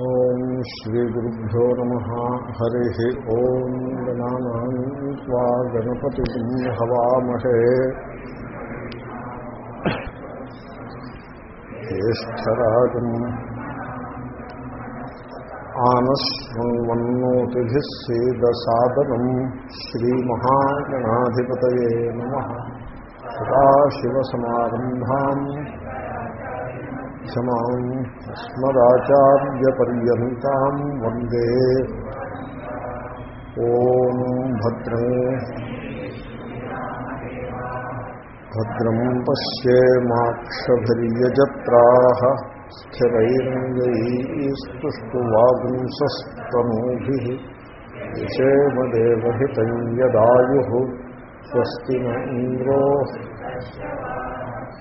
ఓం శ్రీగురుభ్యో నమ. హరి ఓం గణానా గణపతి హవామహే జ్యేష్టరాజం ఆనశృణ్వన్నోతిభిः సేదసాదనం శ్రీమహాగణాధిపతయే నమ. సదాశివసమారంభాం क्षमाम् अस्मदाचार्यपर्यन्ताम् वंदे। ॐ भद्रे। भद्रम् पश्येमाक्षभिर्यजत्राः स्थिरैरङ्गैस्तुष्टुवागुंसस्तनूभिः विषेमदेवहितम् यदायुः स्वस्ति न इन्द्रो।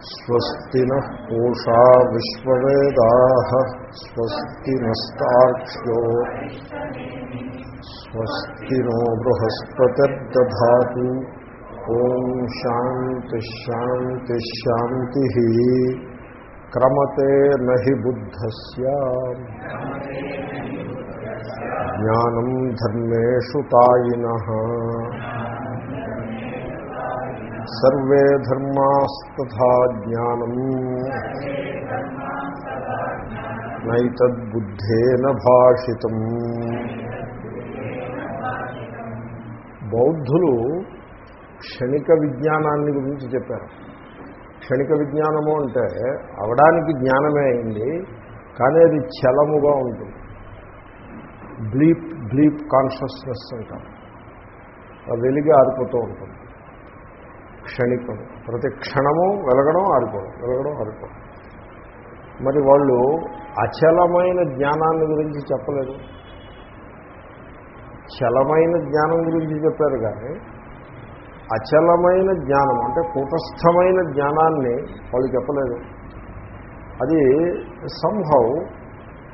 స్వస్తిన పూషా విశ్వవేదా స్వస్తి నస్తాక్ష్యో స్వస్తి నో బృహస్పతిర్దా ఓం శాంతి శాంతి శాంతి క్రమతే నహి బుద్ధస్ జ్ఞానం ధర్మేషు తాయిన సర్వే ధర్మాస్తథా జ్ఞానం. నైతద్బుద్ధేన భాషితం. బౌద్ధులు క్షణిక విజ్ఞానాన్ని గురించి చెప్పారు. క్షణిక విజ్ఞానము అంటే అవడానికి జ్ఞానమే అయింది కానీ అది చలముగా ఉంటుంది. బ్లీప్ బ్లీప్ కాన్షియస్నెస్ అంటారు. వెలిగి ఆరిపోతూ ఉంటుంది. క్షణికం. ప్రతి క్షణము వెలగడం ఆరిపోవడం వెలగడం ఆరిపోవడం మరి వాళ్ళు అచలమైన జ్ఞానాన్ని గురించి చెప్పలేదు. చలమైన జ్ఞానం గురించి చెప్పారు కానీ అచలమైన జ్ఞానం అంటే కూటస్థమైన జ్ఞానాన్ని వాళ్ళు చెప్పలేదు. అది సంహౌ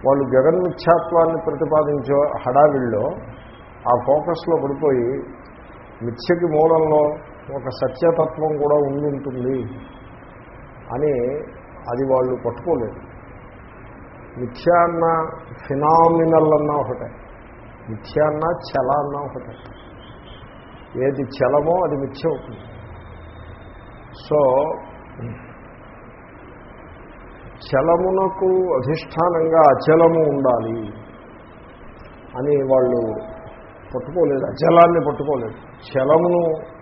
వాళ్ళు జగన్మిథ్యాత్వాన్ని ప్రతిపాదించే హడావిల్లో ఆ ఫోకస్లో పడిపోయి మిథ్యకి మూలంలో ఒక సత్యతత్వం కూడా ఉండుంటుంది అని అది వాళ్ళు పట్టుకోలేదు. మిథ్య అన్న ఫినామినల్ అన్నా ఒకటే. మిథ్య అన్న చల అన్నా ఒకటే. ఏది చలమో అది మిథ్య అవుతుంది. సో చలమునకు అధిష్టానంగా అచలము ఉండాలి అని వాళ్ళు పట్టుకోలేదు. అచలాన్ని పట్టుకోలేదు. చలమును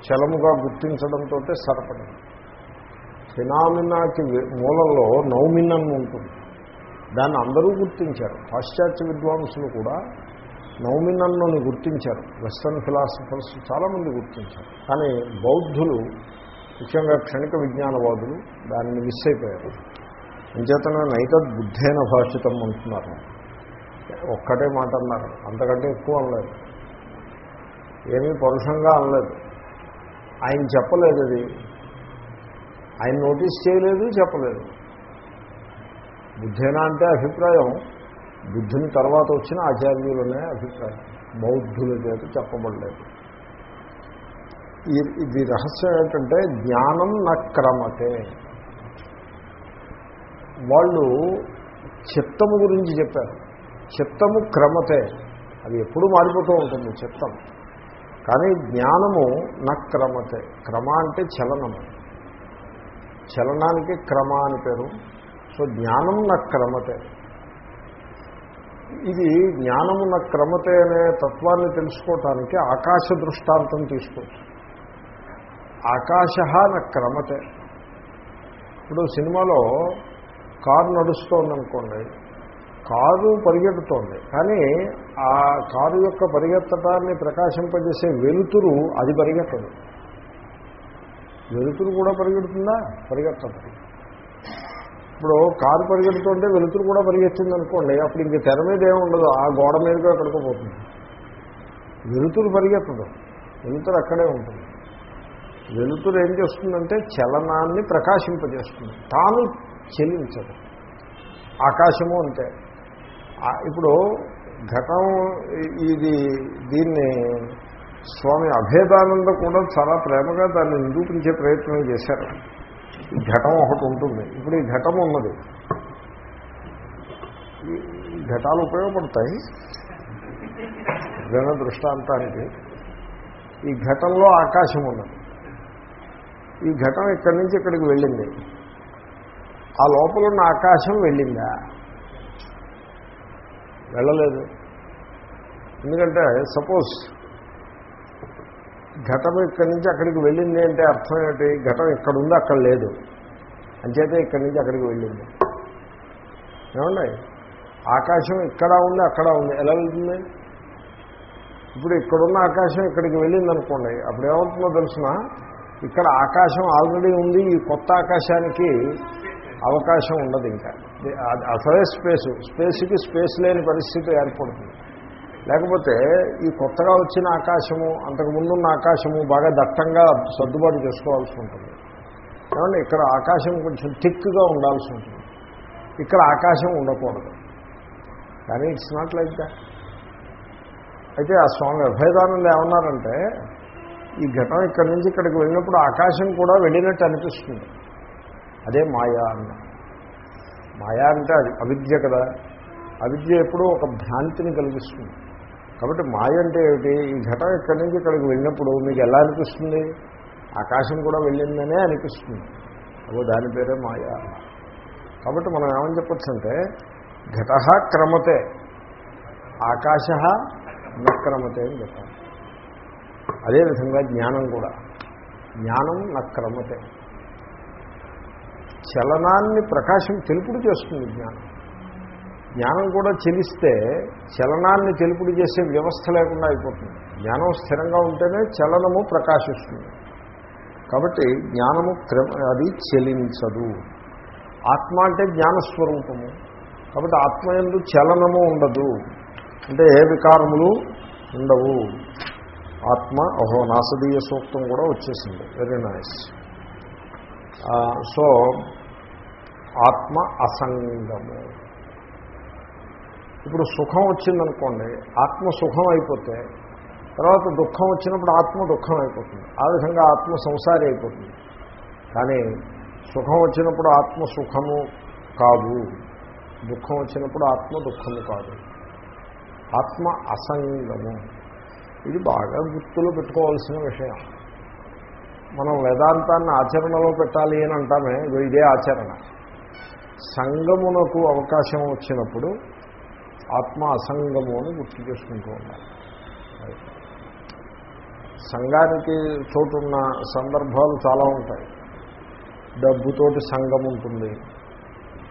చలముగా గుర్తించడంతో సరపడి ఫినామినాకి మూలంలో నౌమినన్ ఉంటుంది. దాన్ని అందరూ గుర్తించారు. పాశ్చాత్య విద్వాంసులు కూడా నౌమినన్నుని గుర్తించారు. వెస్టర్న్ ఫిలాసఫర్స్ చాలామంది గుర్తించారు. కానీ బౌద్ధులు ముఖ్యంగా క్షణిక విజ్ఞానవాదులు దానిని మిస్ అయిపోయారు. అంచేతన నైతద్ బుద్ధైన భాషితం అంటున్నారు. ఒక్కటే మాట అన్నారు. అంతకంటే ఎక్కువ అనలేదు. ఏమీ పరుషంగా అనలేదు. ఆయన చెప్పలేదు అది. ఆయన నోటీస్ చేయలేదు చెప్పలేదు. బుద్ధేనా అంటే అభిప్రాయం. బుద్ధుని తర్వాత వచ్చిన ఆచార్యులనే అభిప్రాయం. బౌద్ధుల చేత చెప్పబడలేదు. ఇది రహస్యం ఏంటంటే జ్ఞానం నా క్రమతే. వాళ్ళు చిత్తము గురించి చెప్పారు. చిత్తము క్రమతే. అది ఎప్పుడు మారిపోతూ ఉంటుంది చిత్తం. కానీ జ్ఞానము నా క్రమతే. క్రమ అంటే చలనము. చలనానికి క్రమ అని పేరు. సో జ్ఞానం నా క్రమతే. ఇది జ్ఞానము నా క్రమతే అనే తత్వాన్ని తెలుసుకోవటానికి ఆకాశ దృష్టాంతం తీసుకోవచ్చు. ఆకాశ నా క్రమతే. ఇప్పుడు సినిమాలో కారు నడుస్తోందనుకోండి. కారు పరిగెడుతోంది కానీ ఆ కారు యొక్క పరిగెత్తటాన్ని ప్రకాశింపజేసే వెలుతురు అది పరిగెత్తదు. వెలుతురు కూడా పరిగెడుతుందా? పరిగెత్తదు. ఇప్పుడు కారు పరిగెడుతుంటే వెలుతురు కూడా పరిగెత్తింది అనుకోండి అప్పుడు ఇంక తెర మీద ఏముండదు ఆ గోడ మీదుగా ఎక్కడికోపోతుంది వెలుతురు పరిగెత్తదు. వెలుతురు అక్కడే ఉంటుంది. వెలుతురు ఏం చేస్తుందంటే చలనాన్ని ప్రకాశింపజేస్తుంది. తాను చెల్లించదు ఆకాశము అంతే ఇప్పుడు ఘటం ఇది దీన్ని స్వామి అభేదానంద కూడా చాలా ప్రేమగా దాన్ని నిరూపించే ప్రయత్నం చేశారు. ఈ ఘటం ఒకటి ఉంటుంది. ఇప్పుడు ఈ ఘటం ఉన్నది. ఈ- ఘటాలు ఉపయోగపడతాయి. జన దృష్టాంతానికి. ఈ ఘటంలో ఆకాశం ఉన్నది. ఈ ఘటం ఇక్కడి నుంచి ఇక్కడికి వెళ్ళింది. ఆ లోపల ఉన్న ఆకాశం వెళ్ళిందా? వెళ్ళలేదు. ఎందుకంటే సపోజ్ ఘటం ఇక్కడి నుంచి అక్కడికి వెళ్ళింది అంటే అర్థం ఏంటి? ఘటం ఇక్కడ ఉంది అక్కడ లేదు. అంచేతే ఇక్కడి నుంచి అక్కడికి వెళ్ళింది. ఏమండి? ఆకాశం ఇక్కడ ఉంది అక్కడ ఉంది. ఎలా వెళ్తుంది? ఇప్పుడు ఇక్కడున్న ఆకాశం ఇక్కడికి వెళ్ళింది అనుకోండి అప్పుడు ఏమవుతుందో తెలుసిన? ఇక్కడ ఆకాశం ఆల్రెడీ ఉంది ఈ కొత్త ఆకాశానికి అవకాశం ఉండదు ఇంకా. అసలే స్పేసు. స్పేస్కి స్పేస్ లేని పరిస్థితి ఏర్పడుతుంది. లేకపోతే ఈ కొత్తగా వచ్చిన ఆకాశము అంతకు ముందున్న ఆకాశము బాగా దట్టంగా సర్దుబాటు చేసుకోవాల్సి ఉంటుంది. కాబట్టి ఇక్కడ ఆకాశం కొంచెం థిక్గా ఉండాల్సి ఉంటుంది. ఇక్కడ ఆకాశం ఉండకూడదు. కానీ ఇట్స్ నాట్ లైక్ దాట్. అయితే ఆ స్వామి అభేదానంద ఏమన్నారంటే ఈ ఘటన ఇక్కడి నుంచి ఇక్కడికి వెళ్ళినప్పుడు ఆకాశం కూడా వెళ్ళినట్టు అనిపిస్తుంది. అదే మాయా అన్నారు. మాయా అంటే అది అవిద్య కదా. అవిద్య ఎప్పుడూ ఒక భ్రాంతిని కలిగిస్తుంది. కాబట్టి మాయ అంటే ఏమిటి? ఈ ఘట ఇక్కడి నుంచి ఇక్కడికి వెళ్ళినప్పుడు మీకు ఎలా అనిపిస్తుంది? ఆకాశం కూడా వెళ్ళిందనే అనిపిస్తుంది. అదో దాని పేరే మాయా. కాబట్టి మనం ఏమని చెప్పచ్చు అంటే ఘట క్రమతే ఆకాశ నక్రమతే అని చెప్పాలి. అదేవిధంగా జ్ఞానం కూడా. జ్ఞానం నక్రమతే చలనాన్ని ప్రకాశం తెలుపుడు చేస్తుంది జ్ఞానం. జ్ఞానం కూడా చెలిస్తే చలనాన్ని తెలుపుడు చేసే వ్యవస్థ లేకుండా అయిపోతుంది. జ్ఞానం స్థిరంగా ఉంటేనే చలనము ప్రకాశిస్తుంది. కాబట్టి జ్ఞానము అది చెలించదు. ఆత్మ అంటే జ్ఞానస్వరూపము. కాబట్టి ఆత్మ ఎందు చలనము ఉండదు. అంటే ఏ వికారములు ఉండవు. ఆత్మ అహో నాసదీయ సూక్తం కూడా వచ్చేసింది. వెరీ నైస్ సో ఆత్మ అసంగము. ఇప్పుడు సుఖం వచ్చిందనుకోండి ఆత్మ సుఖం అయిపోతే తర్వాత దుఃఖం వచ్చినప్పుడు ఆత్మ దుఃఖం అయిపోతుంది. ఆ విధంగా ఆత్మ సంసారి అయిపోతుంది. కానీ సుఖం వచ్చినప్పుడు ఆత్మ సుఖము కాదు. దుఃఖం వచ్చినప్పుడు ఆత్మ దుఃఖము కాదు. ఆత్మ అసంగము. ఇది బాగా గుర్తులో పెట్టుకోవాల్సిన విషయం. మనం వేదాంతాన్ని ఆచరణలో పెట్టాలి అని అంటామే ఇదే ఆచరణ. సంగమునకు అవకాశం వచ్చినప్పుడు ఆత్మ అసంగము అని గుర్తు చేసుకుంటూ ఉండాలి. సంఘానికి చోటున్న సందర్భాలు చాలా ఉంటాయి. డబ్బుతోటి సంఘం ఉంటుంది.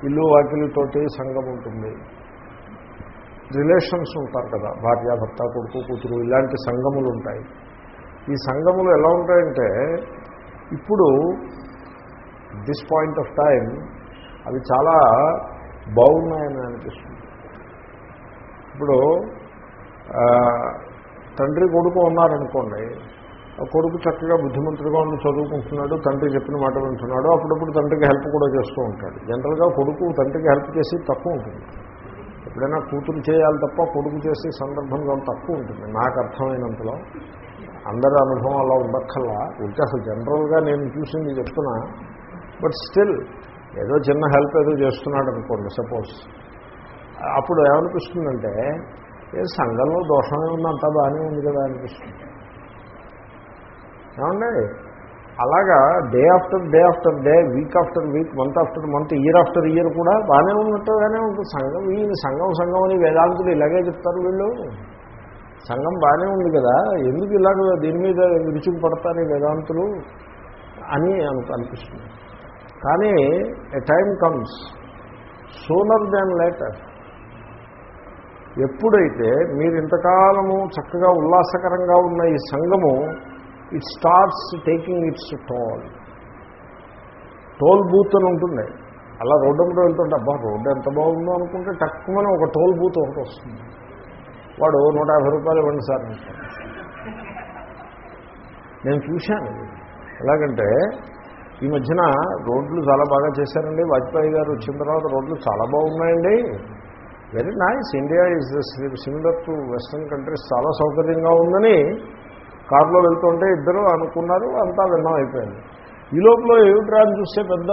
ఇల్లు వాకిలితోటి సంఘం ఉంటుంది. రిలేషన్స్ ఉంటారు కదా భార్య భర్త కొడుకు కూతురు ఇలాంటి సంఘములు ఉంటాయి. ఈ సంఘములు ఎలా ఉంటాయంటే ఇప్పుడు దిస్ పాయింట్ ఆఫ్ టైం అవి చాలా బాగున్నాయని అనిపిస్తుంది. ఇప్పుడు తండ్రి కొడుకు ఉన్నారనుకోండి ఆ కొడుకు చక్కగా బుద్ధిమంతుడిగా ఉండి చదువుకుంటున్నాడు తండ్రి చెప్పిన మాట వింటున్నాడు అప్పుడప్పుడు తండ్రికి హెల్ప్ కూడా చేస్తూ ఉంటాడు. జనరల్గా కొడుకు తండ్రికి హెల్ప్ చేసి తక్కువ ఉంటుంది. ఎప్పుడైనా కూతురు చేయాలి తప్ప కొడుకు చేసే సందర్భం చాలా తక్కువ ఉంటుంది. నాకు అర్థమైనంతలో అందరి అనుభవం అలా ఉండక్కల్లా ఉంటే అసలు జనరల్గా నేను చూసింది చెప్తున్నా బట్ స్టిల్ ఏదో చిన్న హెల్ప్ ఏదో చేస్తున్నాడు అనుకోండి సపోజ్ అప్పుడు ఏమనిపిస్తుందంటే ఏ సంఘంలో దోషమే ఉంది అంతా బాగానే ఉంది కదా అనిపిస్తుంది. ఏమండి? అలాగా day after day after day week after week month after month year after year కూడా బాగానే ఉన్నట్టుగానే ఉంటుంది. సంఘం ఈ సంఘం సంఘం అని వేదాంతులు ఇలాగే చెప్తారు వీళ్ళు. సంఘం బాగానే ఉంది కదా ఎందుకు ఇలాగ దీని మీద విరుచుకు పడతారు వేదాంతులు అని అను- అనిపిస్తుంది. కానీ a time comes sooner than later ఎప్పుడైతే మీరు ఇంతకాలము చక్కగా ఉల్లాసకరంగా ఉన్న ఈ సంఘము it starts taking its toll toll booth అని ఉంటుంది. అలా రోడ్డు మీద వెళ్తుంటే అబ్బా రోడ్డు ఎంత బాగుందో అనుకుంటే తక్కువనే ఒక టోల్ బూత్ ఒకటి వస్తుంది. వాడు నూట యాభై రూపాయలు ఇవ్వండి సార్ నేను చూశాను. ఎలాగంటే ఈ మధ్యన రోడ్లు చాలా బాగా చేశారండి. వాజ్పేయి గారు వచ్చిన తర్వాత రోడ్లు చాలా బాగున్నాయండి. Very nice India is similar to western countries చాలా సౌకర్యంగా ఉందని కారులో వెళ్తుంటే ఇద్దరు అనుకున్నారు. అంతా విన్నాం అయిపోయింది. ఈ లోపల ఏమిట్రా అని చూస్తే పెద్ద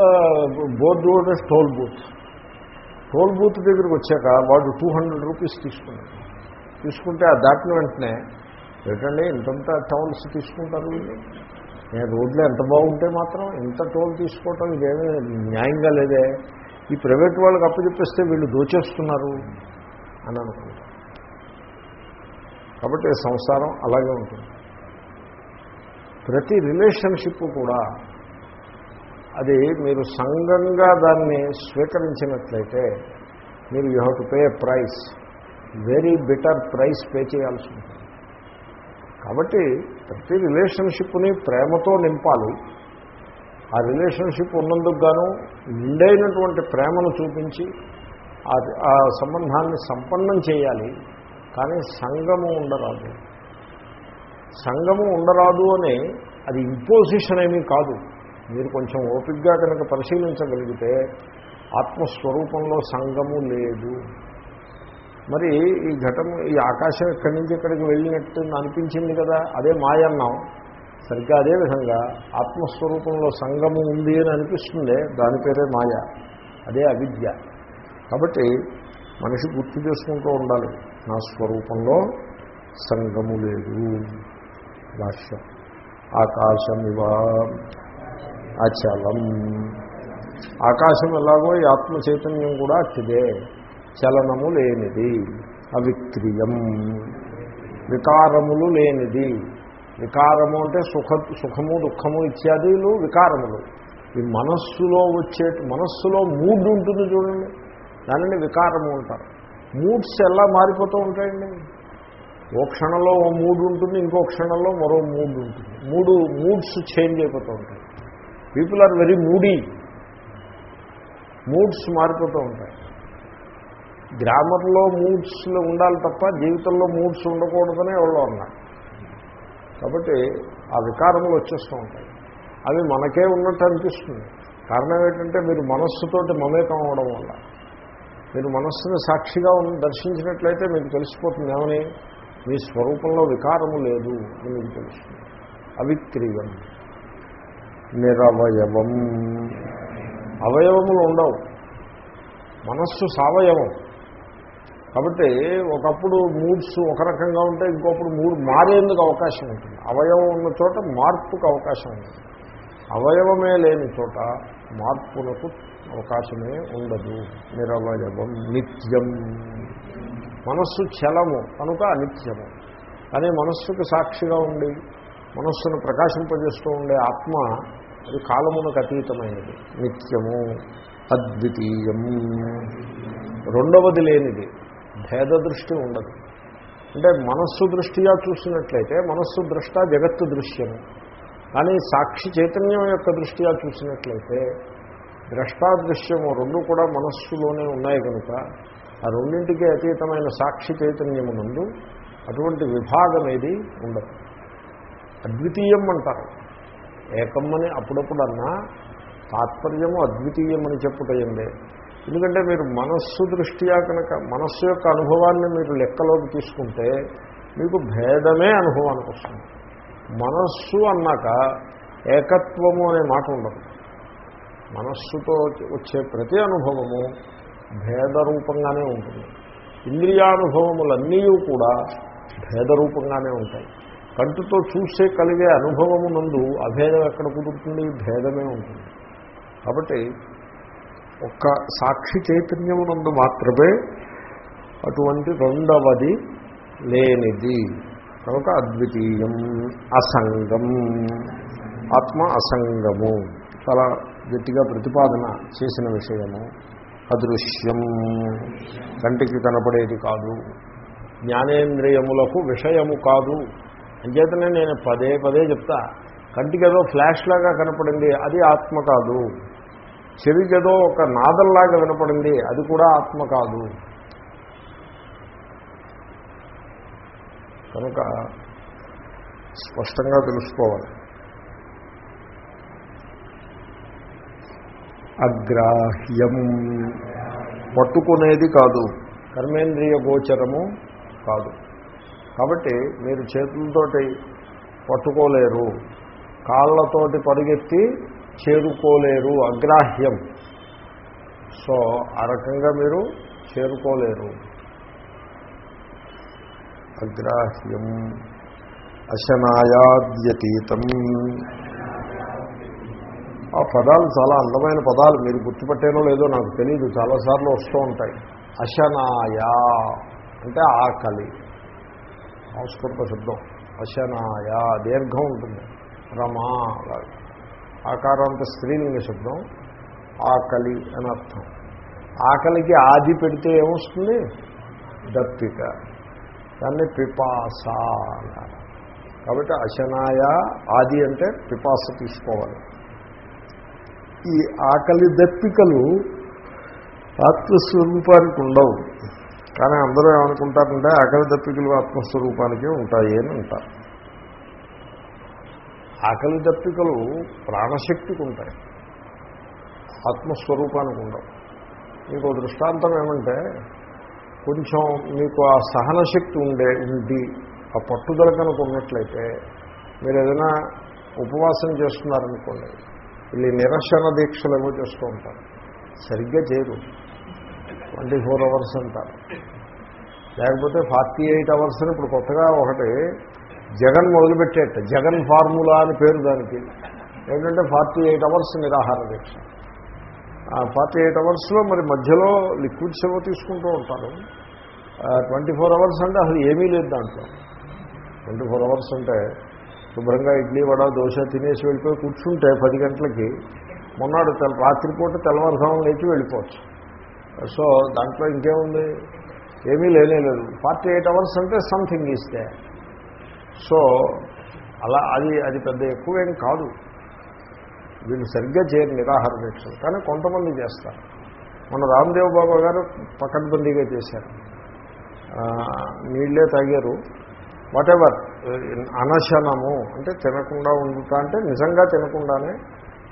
బోర్డు కూడా టోల్ బూత్. టోల్ బూత్ దగ్గరికి వచ్చాక వాడు టూ హండ్రెడ్ రూపీస్ తీసుకున్నాడు. తీసుకుంటే ఆ దాటిన వెంటనే ఏంటండి ఇంతంత టోల్స్ తీసుకుంటారు నేను రోడ్లు ఎంత బాగుంటే మాత్రం ఇంత టోల్ తీసుకోవటం ఇదేమీ న్యాయంగా లేదే. ఈ ప్రైవేట్ వాళ్ళకి అప్పచెప్పిస్తే వీళ్ళు దోచేస్తున్నారు అని అనుకుంటారు. కాబట్టి సంసారం అలాగే ఉంటుంది. ప్రతి రిలేషన్షిప్ కూడా అది మీరు సంఘంగా దాన్ని స్వీకరించినట్లయితే మీరు you have to pay price. Very better price pay చేయాల్సి ఉంటుంది. కాబట్టి ప్రతి రిలేషన్షిప్ని ప్రేమతో నింపాలి. ఆ రిలేషన్షిప్ ఉన్నందుకు గాను నిండైనటువంటి ప్రేమను చూపించి ఆ- సంబంధాన్ని సంపన్నం చేయాలి. కానీ సంగము ఉండరాదు. సంగము ఉండరాదు అని అది ఇంపోజిషన్ ఏమీ కాదు. మీరు కొంచెం ఓపిక్గా కనుక పరిశీలించగలిగితే ఆత్మస్వరూపంలో సంగము లేదు. మరి ఈ ఘటం ఈ ఆకాశం ఎక్కడి నుంచి ఎక్కడికి వెళ్ళినట్టు అనిపించింది కదా అదే మాయ అన్నాం. సరిగ్గా అదే విధంగా ఆత్మస్వరూపంలో సంగము ఉంది అని అనిపిస్తుందే దాని పేరే మాయ అదే అవిద్య. కాబట్టి మనిషి గుర్తు చేసుకుంటూ ఉండాలి నా స్వరూపంలో సంగము లేదు. భాష్యం. ఆకాశమివ అచలం. ఆకాశం ఎలాగో ఈ ఆత్మ చైతన్యం కూడా అట్టిదే. చలనము లేనిది అవిక్రియం. వికారములు లేనిది. వికారము అంటే సుఖ సుఖము దుఃఖము ఇత్యాదులు వికారములు. ఈ మనస్సులో వచ్చే మనస్సులో మూడ్ ఉంటుంది చూడండి. దానిని వికారము అంటారు. మూడ్స్ ఎలా మారిపోతూ ఉంటాయండి? ఓ క్షణంలో ఓ మూడ్ ఉంటుంది ఇంకో క్షణంలో మరో మూడ్ ఉంటుంది. మూడు మూడ్స్ చేంజ్ అయిపోతూ ఉంటాయి. People are very moody moods మారిపోతూ ఉంటాయి. గ్రామర్లో మూడ్స్లో ఉండాలి తప్ప జీవితంలో మూడ్స్ ఉండకూడదనే ఎవరో అన్నారు. కాబట్టి ఆ వికారములు వచ్చేస్తూ ఉంటాయి. అవి మనకే ఉన్నట్టు అనిపిస్తుంది. కారణం ఏంటంటే మీరు మనస్సుతోటి మమేకం అవడం వల్ల. మీరు మనస్సును సాక్షిగా దర్శించినట్లయితే మీకు తెలిసిపోతుంది ఏమని? మీ స్వరూపంలో వికారము లేదు అని మీకు తెలుస్తుంది. అవిక్రీయం. నిరవయవం. అవయవములు ఉండవు. మనస్సు సవయవం. కాబట్టి ఒకప్పుడు మూడ్స్ ఒక రకంగా ఉంటే ఇంకొకప్పుడు మూడ్ మారేందుకు అవకాశం ఉంటుంది. అవయవం ఉన్న చోట మార్పుకు అవకాశం ఉంటుంది. అవయవమే లేని చోట మార్పులకు అవకాశమే ఉండదు. నిరవయవం నిత్యం. మనస్సు చలము కనుక అనిత్యము. కానీ మనస్సుకు సాక్షిగా ఉండి మనస్సును ప్రకాశింపజేస్తూ ఉండే ఆత్మ అది కాలమునకు అతీతమైనది. నిత్యము అద్వితీయం రెండవది లేనిది. భేద దృష్టి ఉండదు. అంటే మనస్సు దృష్టిగా చూసినట్లయితే మనస్సు దృష్ట జగత్తు దృశ్యము. కానీ సాక్షి చైతన్యం యొక్క దృష్టిగా చూసినట్లయితే ద్రష్టాదృశ్యము రెండు కూడా మనస్సులోనే ఉన్నాయి కనుక ఆ రెండింటికి అతీతమైన సాక్షి చైతన్యము నందు అటువంటి విభాగం ఏది ఉండదు. అద్వితీయం అంటారు. ఏకమ్మని అప్పుడప్పుడు అన్నా తాత్పర్యము అద్వితీయమని చెప్పుటయందే. ఎందుకంటే మీరు మనస్సు దృష్ట్యా కనుక మనస్సు యొక్క అనుభవాన్ని మీరు లెక్కలోకి తీసుకుంటే మీకు భేదమే అనుభవానికి వస్తుంది. మనస్సు అన్నాక ఏకత్వము అనే మాట ఉండదు. మనస్సుతో వచ్చే ప్రతి అనుభవము భేదరూపంగానే ఉంటుంది. ఇంద్రియానుభవములన్నీ కూడా భేదరూపంగానే ఉంటాయి. కంటితో చూసే కలిగే అనుభవము నందు అభేదం ఎక్కడ కుదురుతుంది? భేదమే ఉంటుంది. కాబట్టి ఒక్క సాక్షి చైతన్యమునందు మాత్రమే అటువంటి రెండవది లేనిది. కనుక అద్వితీయం అసంగం ఆత్మ అసంగము. చాలా గట్టిగా ప్రతిపాదన చేసిన విషయము. అదృశ్యం. కంటికి కనపడేది కాదు. జ్ఞానేంద్రియములకు విషయము కాదు. అంచేతనే నేను పదే పదే చెప్తా. కంటికి ఏదో ఫ్లాష్ లాగా కనపడింది. అది ఆత్మ కాదు. చెవికేదో ఒక నాదల్లాగా వినపడింది అది కూడా ఆత్మ కాదు. కనుక స్పష్టంగా తెలుసుకోవాలి. అగ్రాహ్యం పట్టుకునేది కాదు కర్మేంద్రియ గోచరము కాదు. కాబట్టి మీరు చేతులతోటి పట్టుకోలేరు కాళ్ళతోటి పరిగెత్తి చేరుకోలేరు అగ్రాహ్యం. సో ఆ రకంగా మీరు చేరుకోలేరు. అగ్రాహ్యం. అశనాయాద్యతీతం. ఆ పదాలు చాలా అందమైన పదాలు. మీరు గుర్తుపట్టేనో లేదో నాకు తెలియదు చాలాసార్లు వస్తూ ఉంటాయి. అశనాయా అంటే ఆకలి. సంస్కృత శబ్దం. అశనాయ దీర్ఘం ఉంటుంది. రమా అలాగే. ఆకారాంత స్త్రీలింగ శబ్దం ఆకలి అని అర్థం. ఆకలికి ఆది పెడితే ఏమొస్తుంది? దప్పిక దాన్ని పిపాస కాబట్టి అశనాయ ఆది అంటే పిపాస తీసుకోవాలి. ఈ ఆకలి దప్పికలు ఆత్మస్వరూపానికి ఉండవు. కానీ అందరూ ఏమనుకుంటారంటే ఆకలి దప్పికలు ఆత్మస్వరూపానికే ఉంటాయి అని అంటారు. ఆకలి దప్పికలు ప్రాణశక్తికి ఉంటాయి. ఆత్మస్వరూపానికి ఉండవు. మీకు దృష్టాంతం ఏమంటే కొంచెం మీకు ఆ సహనశక్తి ఉండే ఉండి ఆ పట్టుదల కనుక ఉన్నట్లయితే మీరు ఏదైనా ఉపవాసం చేస్తున్నారనుకోండి వీళ్ళు నిరసన దీక్షలు ఏమో చేస్తూ ఉంటారు. సరిగ్గా చేయరు. ట్వంటీ ఫోర్ అవర్స్ అంటారు. లేకపోతే ఫార్టీ ఎయిట్ అవర్స్ అని ఇప్పుడు కొత్తగా ఒకటి జగన్ మొదలుపెట్టేట జగన్ ఫార్ములా అని పేరు దానికి. ఏంటంటే ఫార్టీ ఎయిట్ అవర్స్ నిరాహార దీక్ష. ఫార్టీ ఎయిట్ అవర్స్లో మరి మధ్యలో లిక్విడ్స్ ఏవో తీసుకుంటూ ఉంటారు. ట్వంటీ ఫోర్ అవర్స్ అంటే అసలు ఏమీ లేదు దాంట్లో. ట్వంటీ ఫోర్ అవర్స్ అంటే శుభ్రంగా ఇడ్లీ వడ దోశ తినేసి వెళ్ళిపోయి కూర్చుంటే పది గంటలకి మొన్నాడు తెల రాత్రిపూట తెల్లవారుసాము లేచి వెళ్ళిపోవచ్చు. సో దాంట్లో ఇంకేముంది? ఏమీ లేనే లేదు. ఫార్టీ ఎయిట్ అవర్స్ అంటే సంథింగ్ ఇస్తే సో అలా అది అది పెద్ద ఎక్కువేం కాదు. వీళ్ళు సరిగ్గా చేయరు నిరాహార దీక్షలు కానీ కొంతమంది చేస్తారు. మన రామ్దేవ్ బాబా గారు పకడ్బందీగా చేశారు. నీళ్ళే తాగారు. వాటెవర్ అనశనము అంటే తినకుండా ఉండుతా అంటే నిజంగా తినకుండానే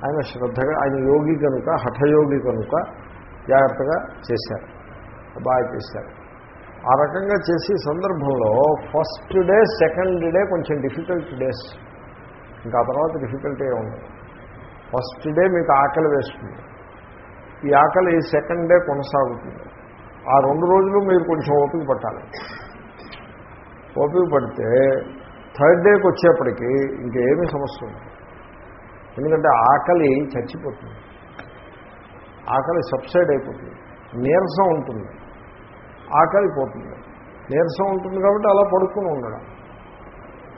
ఆయన శ్రద్ధగా ఆయన యోగి కనుక హఠయోగి కనుక జాగ్రత్తగా చేశారు. బాగా చేశారు. ఆ రకంగా చేసే సందర్భంలో ఫస్ట్ డే సెకండ్ డే కొంచెం డిఫికల్ట్ డేస్ ఇంకా ఆ తర్వాత డిఫికల్టీ ఉండదు. ఫస్ట్ డే మీకు ఆకలి వేస్తుంది. ఈ ఆకలి సెకండ్ డే కొనసాగుతుంది. ఆ రెండు రోజులు మీరు కొంచెం ఓపిక పట్టాలి. ఓపిక పడితే థర్డ్ డేకి వచ్చేప్పటికి ఇంకేమీ సమస్య ఉంది ఎందుకంటే ఆకలి చచ్చిపోతుంది. ఆకలి సబ్సైడ్ అయిపోతుంది. నీరసం ఉంటుంది. ఆకలి పోతుంది నీరసం ఉంటుంది కాబట్టి అలా పడుకుని ఉండడం.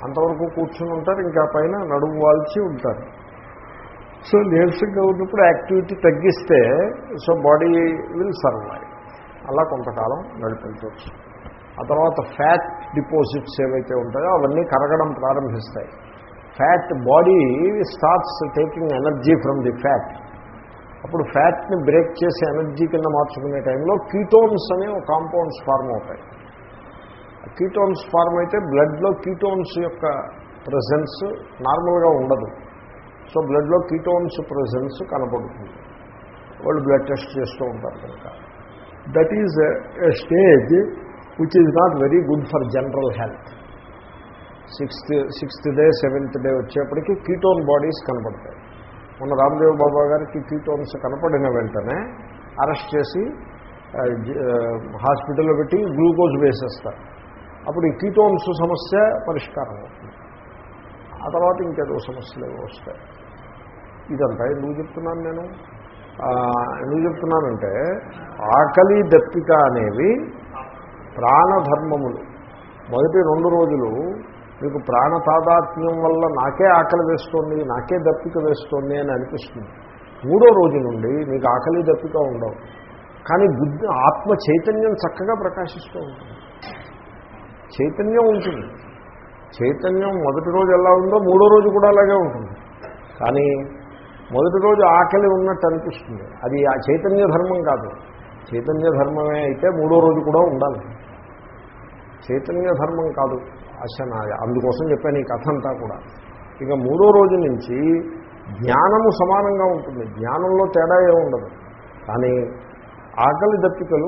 అంతవరకు కూర్చుని ఉంటారు ఇంకా పైన నడుము వాల్చి ఉంటారు. సో నీరసంగా ఉన్నప్పుడు యాక్టివిటీ తగ్గిస్తే సో బాడీ విల్ సర్వైవ్. అలా కొంతకాలం నడిపించవచ్చు. ఆ తర్వాత ఫ్యాట్ డిపాజిట్స్ ఏవైతే ఉంటాయో అవన్నీ కరగడం ప్రారంభిస్తాయి. Fat body starts taking energy from the fat. అప్పుడు ఫ్యాట్ని బ్రేక్ చేసి ఎనర్జీ కింద మార్చుకునే టైంలో కీటోన్స్ అనే ఒక కాంపౌండ్స్ ఫార్మ్ అవుతాయి. కీటోన్స్ ఫార్మ్ అయితే బ్లడ్లో కీటోన్స్ యొక్క ప్రజెన్స్ నార్మల్గా ఉండదు. సో బ్లడ్లో కీటోన్స్ ప్రజెన్స్ కనపడుతుంది. వాళ్ళు బ్లడ్ టెస్ట్ చేస్తూ ఉంటారు కనుక. That is a stage which is not very good for general health sixth sixth day seventh day వచ్చేప్పటికి కీటోన్ బాడీస్ కనపడతాయి. మొన్న రామ్దేవ్ బాబా గారికి కీటోన్స్ కనపడిన వెంటనే అరెస్ట్ చేసి హాస్పిటల్లో పెట్టి గ్లూకోజ్ వేసేస్తారు. అప్పుడు ఈ కీటోన్స్ సమస్య పరిష్కారం అవుతుంది. ఆ తర్వాత ఇంకేదో సమస్యలు ఏవో వస్తాయి. ఇదంతా ఎందుకు చెప్తున్నాను నేను? ఎందుకు చెప్తున్నానంటే ఆకలి దప్పిక అనేవి ప్రాణధర్మములు. మొదటి రెండు రోజులు మీకు ప్రాణ తాదాత్మ్యం వల్ల నాకే ఆకలి వేస్తోంది నాకే దప్పిక వేస్తోంది అని అనిపిస్తుంది. మూడో రోజు నుండి మీకు ఆకలి దప్పిక ఉండవు. కానీ బుద్ధి ఆత్మ చైతన్యం చక్కగా ప్రకాశిస్తూ ఉంటుంది. చైతన్యం ఉంటుంది. చైతన్యం మొదటి రోజు ఎలా ఉందో మూడో రోజు కూడా అలాగే ఉంటుంది. కానీ మొదటి రోజు ఆకలి ఉన్నట్టు అనిపిస్తుంది. అది ఆ చైతన్య ధర్మం కాదు. చైతన్య ధర్మమే అయితే మూడో రోజు కూడా ఉండాలి. చైతన్య ధర్మం కాదు. అశనాయ. అందుకోసం చెప్పాను ఈ కథ అంతా కూడా. ఇక మూడో రోజు నుంచి జ్ఞానము సమానంగా ఉంటుంది. జ్ఞానంలో తేడా ఉండదు. కానీ ఆకలి దప్పికలు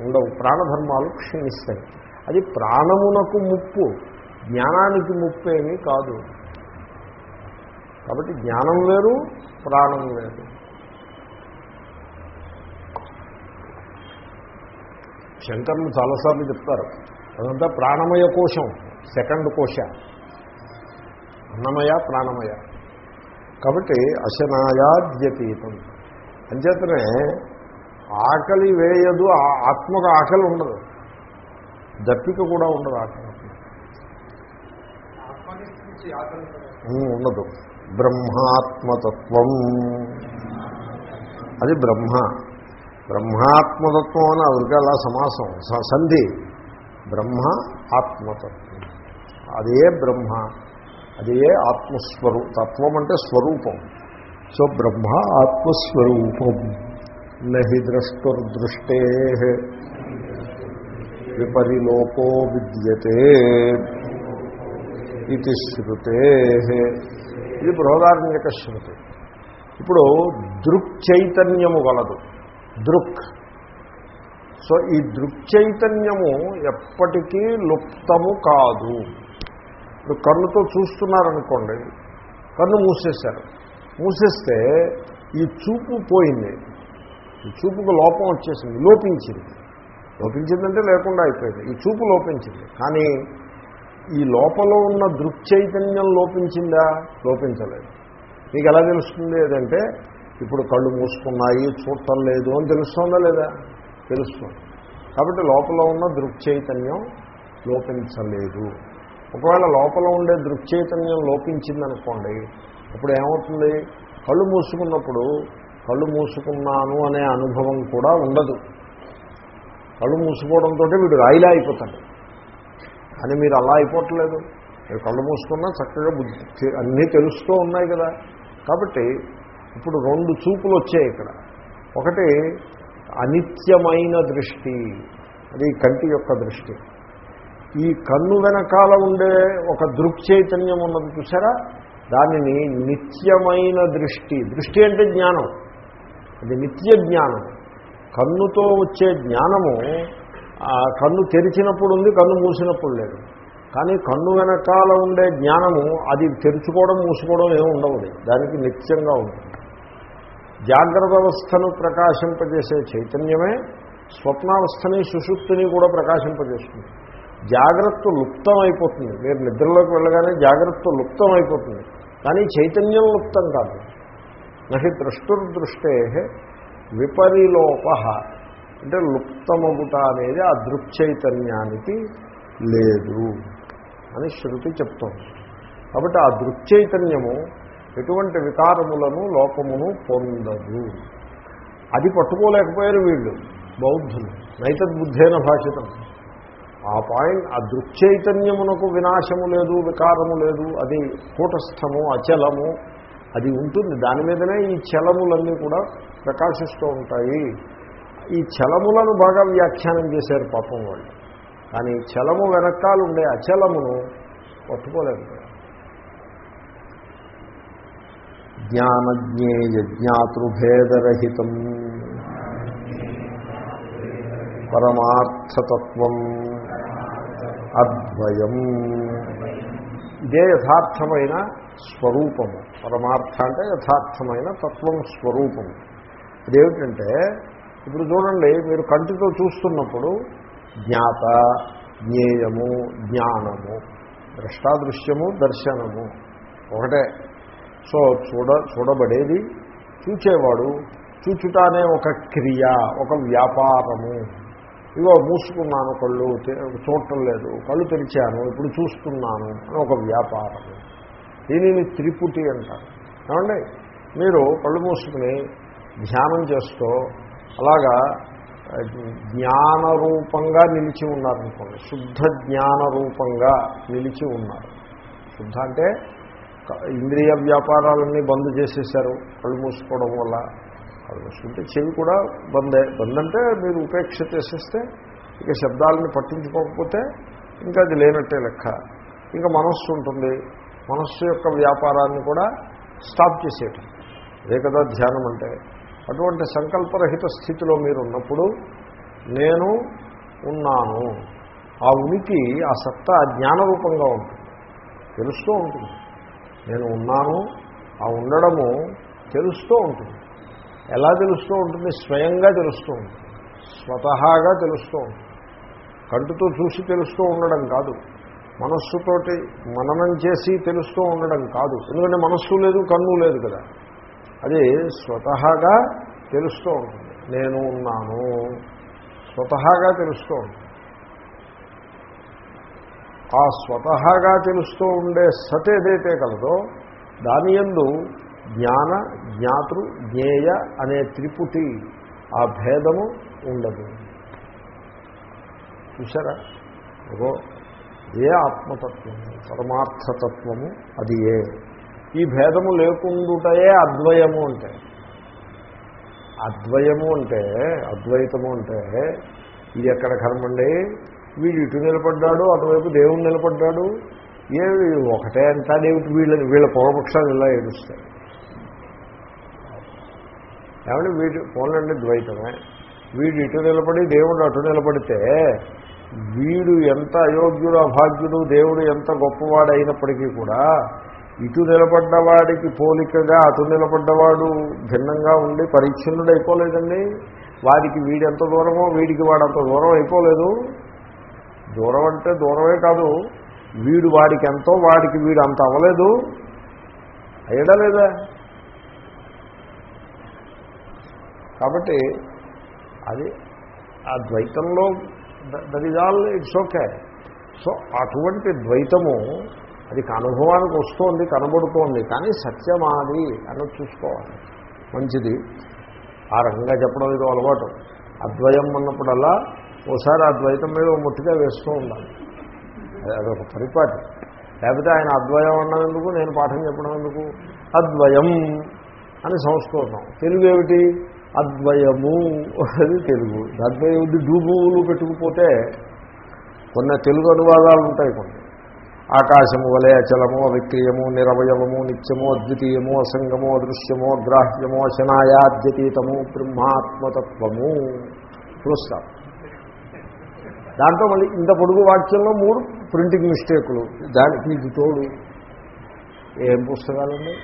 ఉండవు. ప్రాణధర్మాలు క్షీణిస్తాయి. అది ప్రాణమునకు ముప్పు. జ్ఞానానికి ముప్పు ఏమీ కాదు. కాబట్టి జ్ఞానం వేరు ప్రాణం వేరు. శంకర్లు చాలాసార్లు చెప్తారు. అదంతా ప్రాణమయ కోశం. సెకండ్ కోశ. అన్నమయ ప్రాణమయ. కాబట్టి అశనాయాద్యతీతం. అంచేతనే ఆకలి వేయదు ఆ- ఆత్మకు ఆకలి ఉండదు. దప్పిక కూడా ఉండదు ఆకలి ఉండదు. బ్రహ్మాత్మతత్వం. అది బ్రహ్మ. బ్రహ్మాత్మతత్వం అని అదిగా అలా సమాసం. సంధి. బ్రహ్మ ఆత్మతత్వం. అదే బ్రహ్మ అదే ఆత్మస్వరూ తత్వం అంటే స్వరూపం. సో బ్రహ్మ ఆత్మస్వరూపం. నహి ద్రష్టుర్దృష్టే విపరిలోకో విద్యతే ఇది శృతే. ఇది బృహదారణ్యక శృతి. ఇప్పుడు దృక్ చైతన్యము గలదు దృక్. సో ఈ దృక్ చైతన్యము ఎప్పటికీ లుప్తము కాదు. ఇప్పుడు కన్నుతో చూస్తున్నారనుకోండి కన్ను మూసేశారు. మూసేస్తే ఈ చూపు పోయింది. ఈ చూపుకు లోపం వచ్చేసింది లోపించింది. లోపించిందంటే లేకుండా అయిపోయింది. ఈ చూపు లోపించింది. కానీ ఈ లోపల ఉన్న దృక్చైతన్యం లోపించిందా? లోపించలేదు. మీకు ఎలా తెలుస్తుంది ఏదంటే ఇప్పుడు కళ్ళు మూసుకున్నాయి చూడటం లేదు అని తెలుస్తుందా లేదా? తెలుస్తుంది. కాబట్టి లోపల ఉన్న దృక్చైతన్యం లోపించలేదు. ఒకవేళ లోపల ఉండే దృక్చైతన్యం లోపించిందనుకోండి ఇప్పుడు ఏమవుతుంది? కళ్ళు మూసుకున్నప్పుడు కళ్ళు మూసుకున్నాను అనే అనుభవం కూడా ఉండదు. కళ్ళు మూసుకోవడంతో వీడు రాయిలా అయిపోతాడు. అని మీరు అలా అయిపోవట్లేదు. మీరు కళ్ళు మూసుకున్నా చక్కగా బుద్ధి అన్నీ తెలుస్తూ ఉన్నాయి కదా. కాబట్టి ఇప్పుడు రెండు చూపులు వచ్చాయి ఇక్కడ. ఒకటి అనిత్యమైన దృష్టి అది కంటి యొక్క దృష్టి. ఈ కన్ను వెనకాల ఉండే ఒక దృక్చైతన్యం ఉన్నది చూసారా దానిని నిత్యమైన దృష్టి. దృష్టి అంటే జ్ఞానం. అది నిత్య జ్ఞానం. కన్నుతో వచ్చే జ్ఞానము ఆ కన్ను తెరిచినప్పుడు ఉంది కన్ను మూసినప్పుడు లేదు. కానీ కన్ను వెనకాల ఉండే జ్ఞానము అది తెరుచుకోవడం మూసుకోవడం ఏమి ఉండవు. దానికి నిత్యంగా ఉంటుంది. జాగ్రత్త అవస్థను ప్రకాశింపజేసే చైతన్యమే స్వప్నావస్థని సుషుప్తిని కూడా ప్రకాశింపజేస్తుంది. జాగ్రత్త లుప్తం అయిపోతుంది. మీరు నిద్రలోకి వెళ్ళగానే జాగ్రత్త లుప్తం అయిపోతుంది. కానీ చైతన్యం లుప్తం కాదు. నహి ద్రష్టుర్దృష్టే విపరిలోప అంటే లుప్తమగుట అనేది ఆ దృక్చైతన్యానికి లేదు అని శృతి చెప్తోంది. కాబట్టి ఆ దృక్చైతన్యము ఎటువంటి వికారములను లోపమును పొందదు. అది పట్టుకోలేకపోయారు వీళ్ళు బౌద్ధులు. నైతద్బుద్ధేన భాషితం. ఆ పాయింట్ ఆ దృక్చైతన్యమునకు వినాశము లేదు వికారము లేదు అది కూటస్థము అచలము అది ఉంటుంది. దాని మీదనే ఈ చలములన్నీ కూడా ప్రకాశిస్తూ ఉంటాయి. ఈ చలములను బాగా వ్యాఖ్యానం చేశారు పాపం వాళ్ళు. కానీ చలము వెనకాలుండే అచలమును పట్టుకోలేదు. జ్ఞానజ్ఞేయ జ్ఞాతృభేదరహితం పరమార్థతత్వం. అద్వయం. ఇదే యథార్థమైన స్వరూపము. పరమార్థ అంటే యథార్థమైన తత్వం స్వరూపము. అదేమిటంటే ఇప్పుడు చూడండి మీరు కంటితో చూస్తున్నప్పుడు జ్ఞాత జ్ఞేయము జ్ఞానము ద్రష్టాదృశ్యము దర్శనము ఒకటే. సో చూడ చూడబడేది చూచేవాడు. చూచుట అనే ఒక క్రియ ఒక వ్యాపారము. ఇగో మూసుకున్నాను కళ్ళు చూడటం లేదు కళ్ళు తెరిచాను ఇప్పుడు చూస్తున్నాను అని ఒక వ్యాపారం. దీనిని త్రిపుటి అంటారు. ఏమండి? మీరు కళ్ళు మూసుకుని ధ్యానం చేస్తూ అలాగా జ్ఞానరూపంగా నిలిచి ఉన్నారనుకోండి శుద్ధ జ్ఞానరూపంగా నిలిచి ఉన్నారు. శుద్ధ అంటే ఇంద్రియ వ్యాపారాలన్నీ బంద్ చేసేసారు కళ్ళు మూసుకోవడం వల్ల. కళ్ళు చెవి కూడా బందే. బంద్ అంటే మీరు ఉపేక్ష చేసేస్తే ఇక శబ్దాలను పట్టించుకోకపోతే ఇంకా అది లేనట్టే లెక్క. ఇంకా మనస్సు ఉంటుంది. మనస్సు యొక్క వ్యాపారాన్ని కూడా స్టాప్ చేసేయటం. అదే కదా ధ్యానం అంటే. అటువంటి సంకల్పరహిత స్థితిలో మీరు ఉన్నప్పుడు నేను ఉన్నాను. ఆ ఉనికి ఆ సత్తా జ్ఞానరూపంగా ఉంటుంది. తెలుస్తూ ఉంటుంది. నేను ఉన్నాను. ఆ ఉండడము తెలుస్తూ ఉంటుంది. ఎలా తెలుస్తూ ఉంటుంది? స్వయంగా తెలుస్తూ ఉంటుంది. స్వతహాగా తెలుస్తూ ఉంటుంది. కంటితో చూసి తెలుస్తూ ఉండడం కాదు. మనస్సుతోటి మననం చేసి తెలుస్తూ ఉండడం కాదు. ఎందుకంటే మనస్సు లేదు కన్ను లేదు కదా. అది స్వతహాగా తెలుస్తూ ఉంటుంది. నేను ఉన్నాను. స్వతహాగా తెలుస్తూ ఉంటుంది. ఆ స్వతహాగా తెలుస్తూ ఉండే సత్ ఏదైతే కలదో దాని ఎందు జ్ఞాన జ్ఞాతృ జ్ఞేయ అనే త్రిపుటి ఆ భేదము ఉండదు. చూసారా అగో ఏ ఆత్మతత్వము పరమార్థతత్వము అది ఏ? ఈ భేదము లేకుండుటయే అద్వయము అంటే. అద్వయము అంటే అద్వైతము అంటే ఇది ఎక్కడ కర్మండి? వీడు ఇటు నిలబడ్డాడు అటువైపు దేవుడు నిలబడ్డాడు. ఏ ఒకటే అంటాడేమిటి వీళ్ళని వీళ్ళ పూర్వపక్షాలు ఇలా ఏడుస్తాయి. ఏమంటే వీడు పోలండి ద్వైతమే. వీడు ఇటు నిలబడి దేవుడు అటు నిలబడితే వీడు ఎంత అయోగ్యుడు అభాగ్యుడు దేవుడు ఎంత గొప్పవాడు అయినప్పటికీ కూడా ఇటు నిలబడ్డవాడికి పోలికగా అటు నిలబడ్డవాడు భిన్నంగా ఉండి పరిచ్ఛిన్నుడు అయిపోలేదండి. వాడికి వీడెంత దూరమో వీడికి వాడంత దూరం అయిపోలేదు. దూరం అంటే దూరమే కాదు. వీడు వాడికి ఎంతో వాడికి వీడు అంత అవ్వలేదు. అయ్యడా లేదా? కాబట్టి అది ఆ ద్వైతంలో that is all it's okay so అటువంటి ద్వైతము అది అనుభవానికి వస్తోంది కనబడుతోంది కానీ సత్యమాది అన్నది చూసుకోవాలి. మంచిది. ఆ రకంగా చెప్పడం ఇది అలవాటు. అద్వయం అన్నప్పుడల్లా ఓసారి ఆ ద్వైతం మీద ముట్టిగా వేస్తూ ఉండాలి. అదొక పరిపాటి. లేకపోతే ఆయన అద్వయం అన్నందుకు నేను పాఠం చెప్పడం ఎందుకు? అద్వయం అని సంస్కృతం. తెలుగు ఏమిటి? అద్వయము అది తెలుగు. దాంట్లో ఏమిటి డూబువులు పెట్టుకుపోతే కొన్ని తెలుగు అనువాదాలు ఉంటాయి కొన్ని. ఆకాశము వలె అచలము అవిక్రీయము నిరవయవము నిత్యము అద్వితీయము అసంగము అదృశ్యము అగ్రాహ్యము అశనాయాద్యతీతము బ్రహ్మాత్మతత్వము. చూస్తాం దాంట్లో మళ్ళీ ఇంత పొడుగు వాక్యంలో మూడు ప్రింటింగ్ మిస్టేకులు. దానికి ఇది తోడు. ఏం పుస్తకాలండి?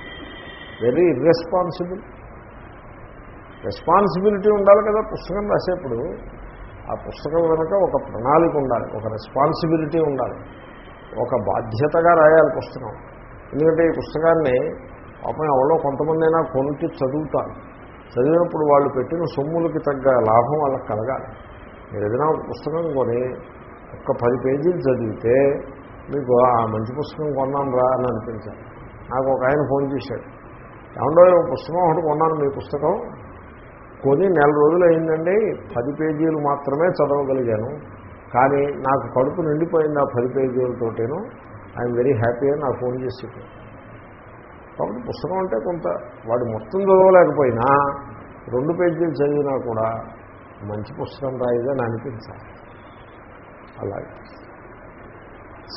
వెరీ ఇర్రెస్పాన్సిబుల్ రెస్పాన్సిబిలిటీ ఉండాలి కదా పుస్తకం రాసేప్పుడు. ఆ పుస్తకం కనుక ఒక ప్రణాళిక ఉండాలి ఒక రెస్పాన్సిబిలిటీ ఉండాలి. ఒక బాధ్యతగా రాయాలి పుస్తకం. ఎందుకంటే ఈ పుస్తకాన్ని పాపం ఎవరో కొంతమంది అయినా కొనుక్కి చదువుతారు. చదివినప్పుడు వాళ్ళు పెట్టిన సొమ్ములకి తగ్గ లాభం వాళ్ళకి కలగాలి. మీరు ఏదైనా ఒక పుస్తకం కొని ఒక్క పది పేజీలు చదివితే మీకు ఆ మంచి పుస్తకం కొన్నాం రా అని అనిపించాలి నాకు ఒక ఆయన ఫోన్ చేశాడు. ఏమండో ఒక పుస్తకం ఒకటి కొన్నాను మీ పుస్తకం? కొని నెల రోజులు అయిందండి పది పేజీలు మాత్రమే చదవగలిగాను. కానీ నాకు కడుపు నిండిపోయింది ఆ పది పేజీలతోటేను. ఐఎమ్ వెరీ హ్యాపీ అని నాకు ఫోన్ చేసి కాబట్టి పుస్తకం అంటే కొంత వాడు మొత్తం చదవలేకపోయినా రెండు పేజీలు చదివినా కూడా మంచి పుస్తకం రాయిదని అనిపించాలి. అలాగే.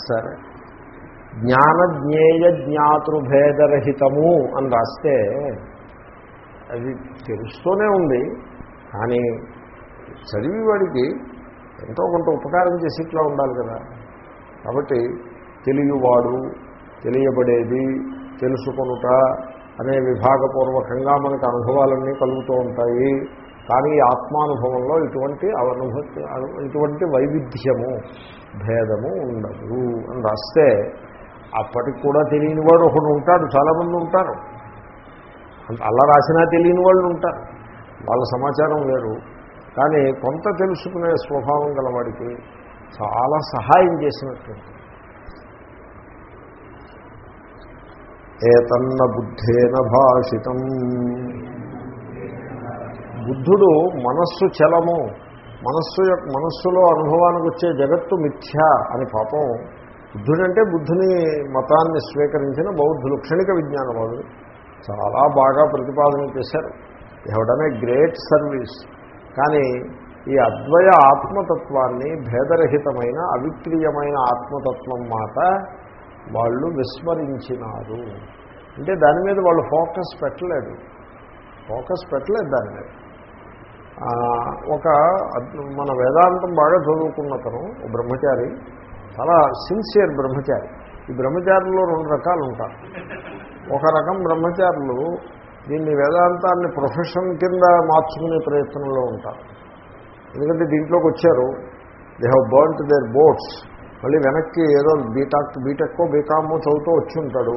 సరే. జ్ఞాన జ్ఞేయ జ్ఞాతృభేదరహితము అని రాస్తే అది తెలుస్తూనే ఉంది. కానీ చదివి వాడికి ఎంతో కొంత ఉపకారం చేసి ఇట్లా ఉండాలి కదా. కాబట్టి తెలియవాడు తెలియబడేది తెలుసుకొనుట అనే విభాగపూర్వకంగా మనకు అనుభవాలన్నీ కలుగుతూ ఉంటాయి. కానీ ఆత్మానుభవంలో ఇటువంటి అనుభూతి ఇటువంటి వైవిధ్యము భేదము ఉండదు అని రాస్తే అప్పటికి కూడా తెలియని వాడు ఒకడు ఉంటాడు చాలామంది ఉంటారు. అలా రాసినా తెలియని వాళ్ళు ఉంటారు. వాళ్ళ సమాచారం వేరు. కానీ కొంత తెలుసుకునే స్వభావం గలవాడికి చాలా సహాయం చేసినట్టు. ఏతన్న బుద్ధేన భాషితం. బుద్ధుడు మనస్సు చలము మనస్సు యొక్క మనస్సులో అనుభవానికి వచ్చే జగత్తు మిథ్య అని పాపం. బుద్ధుడంటే బుద్ధుని మతాన్ని స్వీకరించిన బౌద్ధులు క్షణిక విజ్ఞానవాదుడు చాలా బాగా ప్రతిపాదన చేశారు. ఎవడనే గ్రేట్ సర్వీస్ కానీ ఈ అద్వయ ఆత్మతత్వాన్ని భేదరహితమైన అవిక్రీయమైన ఆత్మతత్వం మాట వాళ్ళు విస్మరించినారు. అంటే దాని మీద వాళ్ళు ఫోకస్ పెట్టలేదు. ఫోకస్ పెట్టలేదు దాని మీద. ఒక మన వేదాంతం బాగా చదువుకున్న బ్రహ్మచారి చాలా సిన్సియర్ బ్రహ్మచారి. ఈ బ్రహ్మచారుల్లో రెండు రకాలు ఉంటారు ఒక రకం బ్రహ్మచారులు దీన్ని వేదాంతాన్ని ప్రొఫెషన్ కింద మార్చుకునే ప్రయత్నంలో ఉంటారు. ఎందుకంటే దీంట్లోకి వచ్చారు they have burnt their boats మళ్ళీ వెనక్కి ఏదో బీటాక్ బీటెక్కో బీకామో చదువుతూ వచ్చి ఉంటాడు.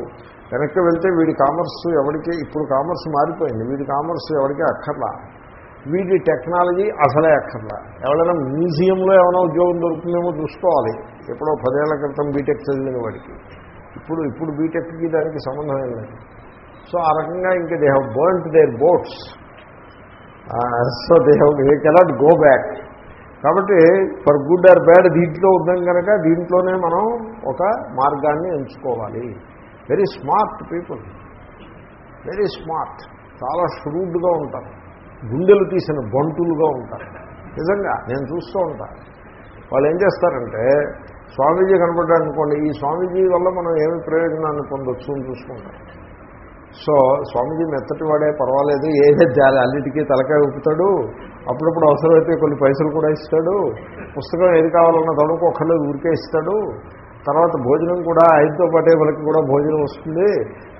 వెనక్కి వెళ్తే వీడి కామర్స్ ఎవరికి ఇప్పుడు కామర్స్ మారిపోయింది. వీడి కామర్స్ ఎవరికి అక్కర్లా? వీడి టెక్నాలజీ అసలే అక్కర్లా. ఎవరైనా మ్యూజియంలో ఏమైనా ఉద్యోగం దొరుకుతుందేమో చూసుకోవాలి. ఎప్పుడో పదేళ్ళ క్రితం బీటెక్ చదివిన వాడికి. ఇప్పుడు ఇప్పుడు బీటెక్కి దానికి సంబంధం ఏం లేదు. సో ఆ రకంగా ఇంకా they have burnt their boats so they have they cannot go back కాబట్టి ఫర్ గుడ్ ఆర్ బ్యాడ్ దీంట్లో ఉందాం కనుక దీంట్లోనే మనం ఒక మార్గాన్ని ఎంచుకోవాలి. Very smart people very smart చాలా ష్రూడ్గా ఉంటారు. గుండెలు తీసిన బంటులుగా ఉంటారు. నిజంగా నేను చూస్తూ ఉంటాను వాళ్ళు ఏం చేస్తారంటే స్వామీజీ కనపడ్డాడు అనుకోండి ఈ స్వామీజీ వల్ల మనం ఏమి ప్రయోజనాన్ని పొందొచ్చు అని చూసుకుంటాం. సో స్వామీజీ మెత్తటి వాడే పర్వాలేదు ఏదే జాలి అన్నిటికీ తలకాయ ఊపుతాడు అప్పుడప్పుడు అవసరమైతే కొన్ని పైసలు కూడా ఇస్తాడు పుస్తకం ఏది కావాలన్న తడుకు ఒక్కళ్ళు ఊరికే ఇస్తాడు. తర్వాత భోజనం కూడా ఆయనతో పాటే వాళ్ళకి కూడా భోజనం వస్తుంది.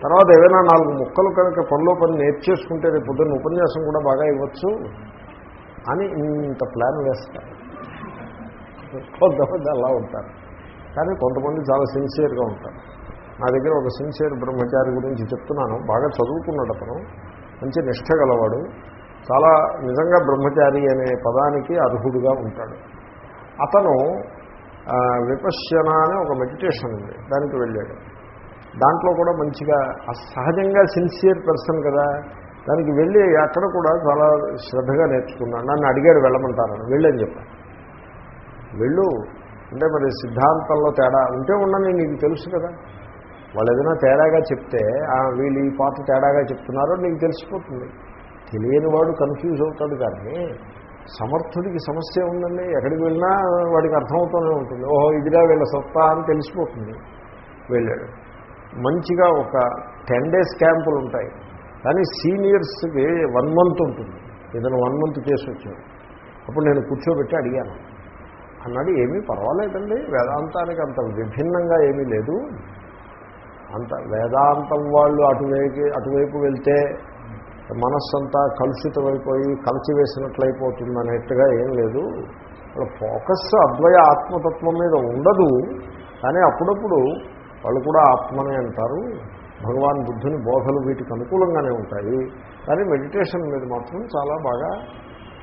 తర్వాత ఏదైనా నాలుగు ముక్కలు కనుక పనిలో పని నేర్చేసుకుంటే రేపు పొద్దున్న ఉపన్యాసం కూడా బాగా ఇవ్వచ్చు అని ఇంత ప్లాన్ వేస్తారు. కొంతమంది అలా ఉంటారు. కానీ కొంతమంది చాలా సిన్సియర్గా ఉంటారు. నా దగ్గర ఒక సిన్సియర్ బ్రహ్మచారి గురించి చెప్తున్నాను. బాగా చదువుకున్నాడు అతను. మంచి నిష్ట గలవాడు. చాలా నిజంగా బ్రహ్మచారి అనే పదానికి అర్హుడుగా ఉంటాడు. అతను విపశ్యన అనే ఒక మెడిటేషన్ ఉంది. దానికి వెళ్ళాడు. దాంట్లో కూడా మంచిగా సహజంగా సిన్సియర్ పర్సన్ కదా. దానికి వెళ్ళి అక్కడ కూడా చాలా శ్రద్ధగా నేర్చుకున్నాను నన్ను అడిగాడు వెళ్ళమంటారని వెళ్ళని చెప్పాను వెళ్ళు. అంటే మరి సిద్ధాంతంలో తేడా ఉంటే ఉండని నీకు తెలుసు కదా. వాళ్ళు ఏదైనా తేడాగా చెప్తే వీళ్ళు ఈ పాట తేడాగా చెప్తున్నారో నీకు తెలిసిపోతుంది. తెలియని వాడు కన్ఫ్యూజ్ అవుతాడు కానీ సమర్థుడికి సమస్య ఉందండి. ఎక్కడికి వెళ్ళినా వాడికి అర్థమవుతూనే ఉంటుంది. ఓహో ఇదిగా వీళ్ళ సత్తా అని తెలిసిపోతుంది వెళ్ళాడు. మంచిగా ఒక టెన్ డేస్ క్యాంపులు ఉంటాయి. కానీ సీనియర్స్కి వన్ మంత్ ఉంటుంది. ఏదైనా వన్ మంత్ చేసి వచ్చాడు అప్పుడు నేను కూర్చోబెట్టి అడిగాను. అన్నాడు ఏమీ పర్వాలేదండి. వేదాంతానికి అంత విభిన్నంగా ఏమీ లేదు. అంత వేదాంతం వాళ్ళు అటువైపు అటువైపు వెళ్తే మనస్సంతా కలుషితమైపోయి కలిసివేసినట్లయిపోతుంది అనేట్టుగా ఏం లేదు. వాళ్ళ ఫోకస్ అద్వయ ఆత్మతత్వం మీద ఉండదు. కానీ అప్పుడప్పుడు వాళ్ళు కూడా ఆత్మనే అంటారు. భగవాన్ బుద్ధుని బోధలు వీటికి అనుకూలంగానే ఉంటాయి. కానీ మెడిటేషన్ మీద మాత్రం చాలా బాగా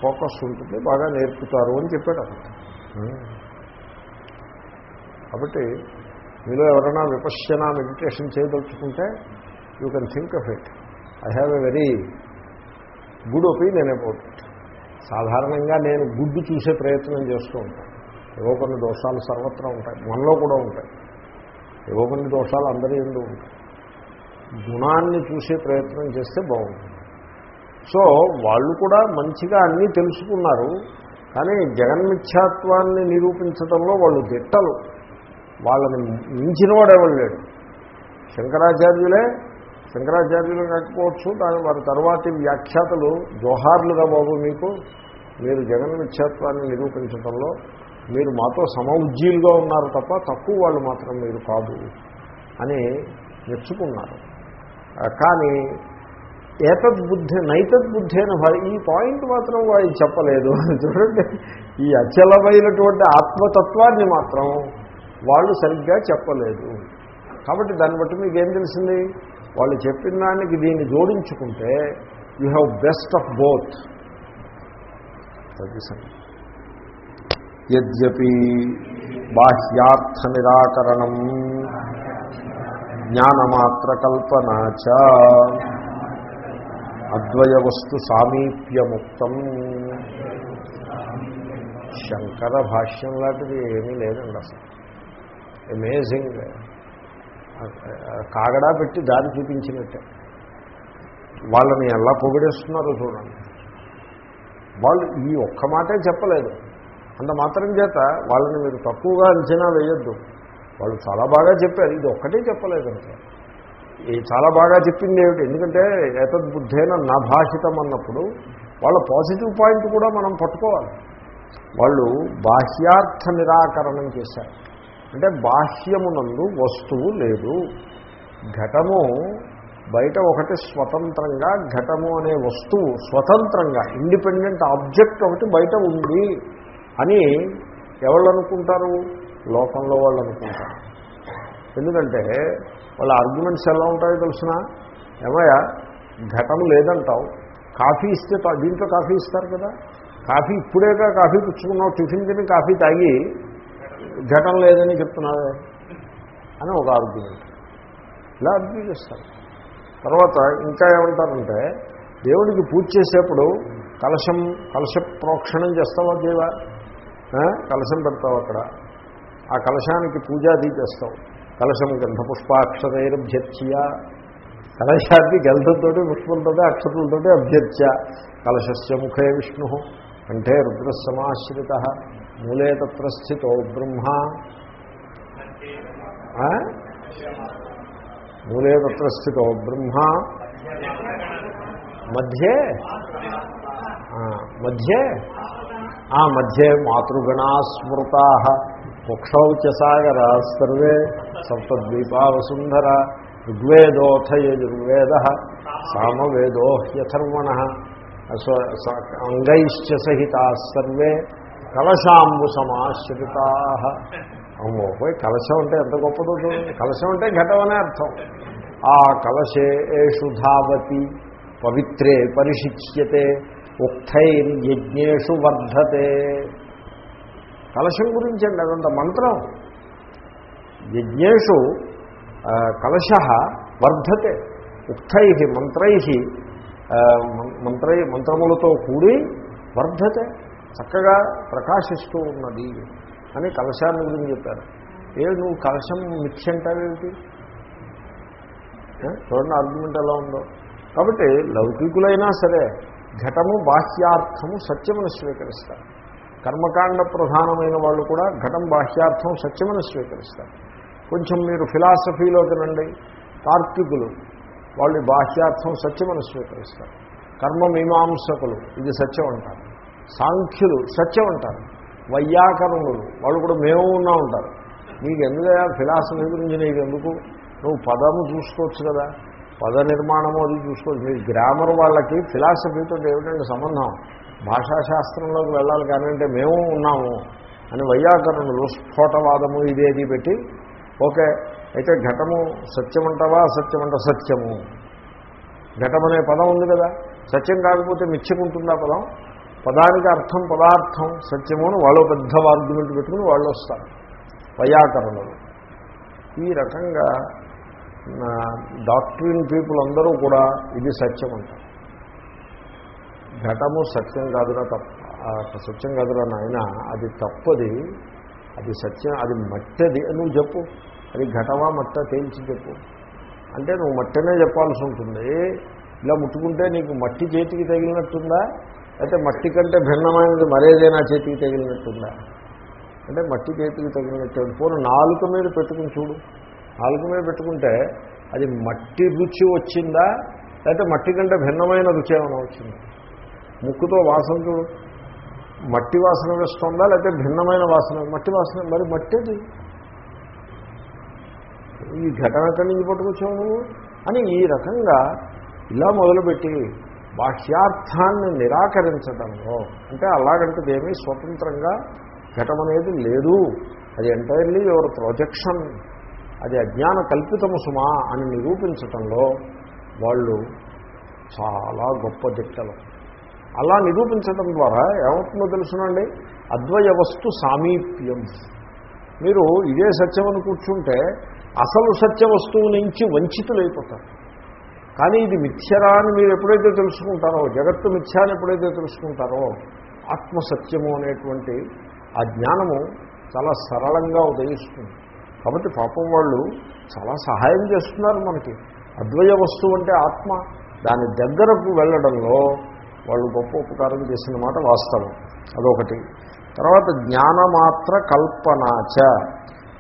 ఫోకస్ ఉంటుంది బాగా నేర్పుతారు అని చెప్పాడు అతను. కాబట్టి మీలో ఎవరైనా Vipassana meditation చేయదలుచుకుంటే you can think of it. I have a very good opinion about it. సాధారణంగా నేను గుడ్డు చూసే ప్రయత్నం చేస్తూ ఉంటాను. ఏవో కొన్ని దోషాలు సర్వత్రా ఉంటాయి. మనలో కూడా ఉంటాయి. ఏవో కొన్ని దోషాలు అందరి ఎందు ఉంటాయి. గుణాన్ని చూసే ప్రయత్నం చేస్తే బాగుంటుంది. సో వాళ్ళు కూడా మంచిగా అన్నీ తెలుసుకున్నారు. కానీ జగన్మిథ్యాత్వాన్ని నిరూపించడంలో వాళ్ళు దిట్టలు. వాళ్ళని మించిన వాడేవాళ్ళు లేడు. శంకరాచార్యులే శంకరాచార్యులు కాకపోవచ్చు దాని వారి తర్వాతి వ్యాఖ్యాతలు జోహార్లుగా బాబు మీకు. మీరు జగన్మిథ్యాత్వాన్ని నిరూపించడంలో మీరు మాతో సమౌజ్జీలుగా ఉన్నారు తప్ప తక్కువ వాళ్ళు మాత్రం మీరు కాదు అని మెచ్చుకున్నారు. కానీ ఏతద్బుద్ధి నైతద్బుద్ధి అని భా- ఈ పాయింట్ మాత్రం వాడు చెప్పలేదు. చూడండి ఈ అచలమైనటువంటి ఆత్మతత్వాన్ని మాత్రం వాళ్ళు సరిగ్గా చెప్పలేదు. కాబట్టి దాన్ని బట్టి మీకు ఏం తెలిసింది? వాళ్ళు చెప్పిన దానికి దీన్ని జోడించుకుంటే you have best of both యద్యపి బాహ్యార్థ నిరాకరణం జ్ఞానమాత్రకల్పనా చ అద్వయ వస్తు సామీప్యముక్తం. శంకర భాష్యం లాంటిది ఏమీ లేదండి అసలు. అమేజింగ్ కాగడా పెట్టి దారి చూపించినట్టే. వాళ్ళని ఎలా పొగిడేస్తున్నారో చూడండి. వాళ్ళు ఈ ఒక్క మాటే చెప్పలేదు. అంత మాత్రం చేత వాళ్ళని మీరు తక్కువగా అంచనా వేయొద్దు. వాళ్ళు చాలా బాగా చెప్పారు. ఇది ఒక్కటే చెప్పలేదు అంటే చాలా బాగా చెప్పింది ఏమిటి? ఎందుకంటే ఏతద్బుద్ధైన నా భాషితం అన్నప్పుడు వాళ్ళ పాజిటివ్ పాయింట్ కూడా మనం పట్టుకోవాలి. వాళ్ళు బాహ్యార్థ నిరాకరణం చేశారు. అంటే బాహ్యమునందు వస్తువు లేదు. ఘటము బయట ఒకటి స్వతంత్రంగా ఘటము అనే వస్తువు స్వతంత్రంగా ఇండిపెండెంట్ ఆబ్జెక్ట్ ఒకటి బయట ఉంది అని ఎవళ్ళు అనుకుంటారు లోకంలో వాళ్ళు అనుకుంటారు ఎందుకంటే వాళ్ళ ఆర్గ్యుమెంట్స్ ఎలా ఉంటాయో తెలిసిన? ఏమయ్యా ఘటం లేదంటావు. కాఫీ ఇస్తే దీంట్లో కాఫీ ఇస్తారు కదా. కాఫీ ఇప్పుడేగా కాఫీ పుచ్చుకున్నావు టిఫిన్ తిని కాఫీ తాగి ఘటం లేదని చెప్తున్నావే అని ఒక ఆర్గ్యుమెంట్ ఇలా అర్గ్యూ చేస్తారు. తర్వాత ఇంకా ఏమంటారంటే దేవుడికి పూజ చేసేప్పుడు కలశం కలశ ప్రోక్షణం చేస్తావా దేవా? కలశం పెడతావు అక్కడ? ఆ కలశానికి పూజాది చేస్తావు. కలశం గంధ పుష్పాక్షరైరభ్యర్చ్య కలశానికి గంధంతో పుష్పంతో అక్షతులతో అభ్యర్చ్య. కలశస్య ముఖే విష్ణు. అంటే రుద్రసమాశ్రిత మూలే తత్ర స్థితో బ్రహ్మ. మూలే తత్ర స్థితో బ్రహ్మ. మధ్యే? మధ్యే? ఆ మధ్యే మాతృగణా స్మృతా ముక్షౌ చ సర్వే సప్తద్వీపావసుంధర ఋగ్వేదోథ యజుర్వేద సామవేదో హ్యథర్వణ అంగైశ్చ సహితా సర్వే కలశాంబు సమాశ్రితా అమ్మో పోయి కలశం అంటే ఎంత గొప్పదో చూడండి కలశం అంటే ఘటం అనే అర్థం. ఆ కలశేషు ధావతి పవిత్రే పరిశిచ్యతే ఉక్తైర్యజ్ఞేషు వర్ధతే. కలశం గురించి అండి అదంత మంత్రం. యజ్ఞేషు కలశ వర్ధతే. ఉక్తై మంత్రై మం- మంత్రై మంత్రములతో కూడి వర్ధతే. చక్కగా ప్రకాశిస్తూ ఉన్నది అని కలశాన్ని గురించి చెప్పారు. ఏ నువ్వు కలశం మిథ్య అంటావేమిటి చూడండి ఆర్గ్యుమెంట్ ఎలా ఉందో. కాబట్టి లౌకికులైనా సరే ఘటము బాహ్యార్థము సత్యమును స్వీకరిస్తారు. కర్మకాండ ప్రధానమైన వాళ్ళు కూడా ఘటం బాహ్యార్థం సత్యమని స్వీకరిస్తారు. కొంచెం మీరు ఫిలాసఫీలోకి రండి తార్కికులు వాళ్ళు బాహ్యార్థం సత్యమని స్వీకరిస్తారు. కర్మ మీమాంసకులు ఇది సత్యం అంటారు. సాంఖ్యులు సత్యం అంటారు. వైయాకరణులు వాళ్ళు కూడా మేము ఉన్నా ఉంటారు. నీకు ఎందుకయా ఫిలాసఫీ గురించి నీకు ఎందుకు? నువ్వు పదము చూసుకోవచ్చు కదా. పద నిర్మాణము అది చూసుకోవచ్చు. మీరు గ్రామర్ వాళ్ళకి ఫిలాసఫీతో ఏమిటంటే సంబంధం? భాషాశాస్త్రంలోకి వెళ్ళాలి కానీ అంటే మేము ఉన్నాము అని వైయాకరణులు స్ఫోటవాదము ఇదేది పెట్టి ఓకే అయితే ఘటము సత్యమంటవా అసత్యమంట సత్యము. ఘటం అనే పదం ఉంది కదా. సత్యం కాకపోతే మిచ్చుకుంటుందా పదం? పదానికి అర్థం పదార్థం సత్యము అని వాళ్ళు పెద్ద ఆర్గ్యుమెంట్ పెట్టుకుని వాళ్ళు వస్తారు. వైయాకరణులు. ఈ రకంగా డాక్టరీన్ పీపుల్ అందరూ కూడా ఇది సత్యం అంటారు ఘటము సత్యం కాదురా తప్ప. సత్యం కాదురా నాయన అది తప్పది. అది సత్యం అది మట్టది. నువ్వు చెప్పు. అది ఘటమా మట్ట తేల్చి చెప్పు. అంటే నువ్వు మట్టనే చెప్పాల్సి ఉంటుంది. ఇలా ముట్టుకుంటే నీకు మట్టి చేతికి తగిలినట్టుందా? అయితే మట్టి కంటే భిన్నమైనది మరేదైనా చేతికి తగిలినట్టుందా? అంటే మట్టి చేతికి తగిలినట్టు. పోను నాలుక మీద పెట్టుకుని చూడు. నాలుక మీద పెట్టుకుంటే అది మట్టి రుచి వచ్చిందా? లేకపోతే మట్టి కంటే భిన్నమైన రుచి ఏమైనా వచ్చిందా? ముక్కుతో వాసన చూడు. మట్టి వాసన వేస్తుందా లేకపోతే భిన్నమైన వాసన? మట్టి వాసన మరి మట్టిది? ఈ ఘటన ఎక్కడి నుంచి పట్టుకొచ్చాము అని ఈ రకంగా ఇలా మొదలుపెట్టి బాహ్యార్థాన్ని నిరాకరించడంలో అంటే అలాగంటే ఏమీ స్వతంత్రంగా ఘటం అనేది లేదు. అది ఎంటైర్లీ యువర్ ప్రొజెక్షన్ అది అజ్ఞాన కల్పితము సుమా అని నిరూపించటంలో వాళ్ళు చాలా గొప్ప దిట్టలు అలా నిరూపించడం ద్వారా ఏమవుతుందో తెలుసునండి? అద్వయ వస్తు సామీప్యం. మీరు ఇదే సత్యం అని కూర్చుంటే అసలు సత్య వస్తువు నుంచి వంచితులైపోతారు. కానీ ఇది మిథ్యరా అని మీరు ఎప్పుడైతే తెలుసుకుంటారో జగత్తు మిథ్య అని ఎప్పుడైతే తెలుసుకుంటారో ఆత్మసత్యము అనేటువంటి ఆ జ్ఞానము చాలా సరళంగా ఉదయిస్తుంది. కాబట్టి పాపం వాళ్ళు చాలా సహాయం చేస్తున్నారు మనకి. అద్వయ వస్తువు అంటే ఆత్మ. దాని దగ్గరకు వెళ్ళడంలో వాళ్ళు గొప్ప ఉపకారం చేసిన మాట వాస్తవం. అదొకటి. తర్వాత జ్ఞానమాత్ర కల్పనాచ.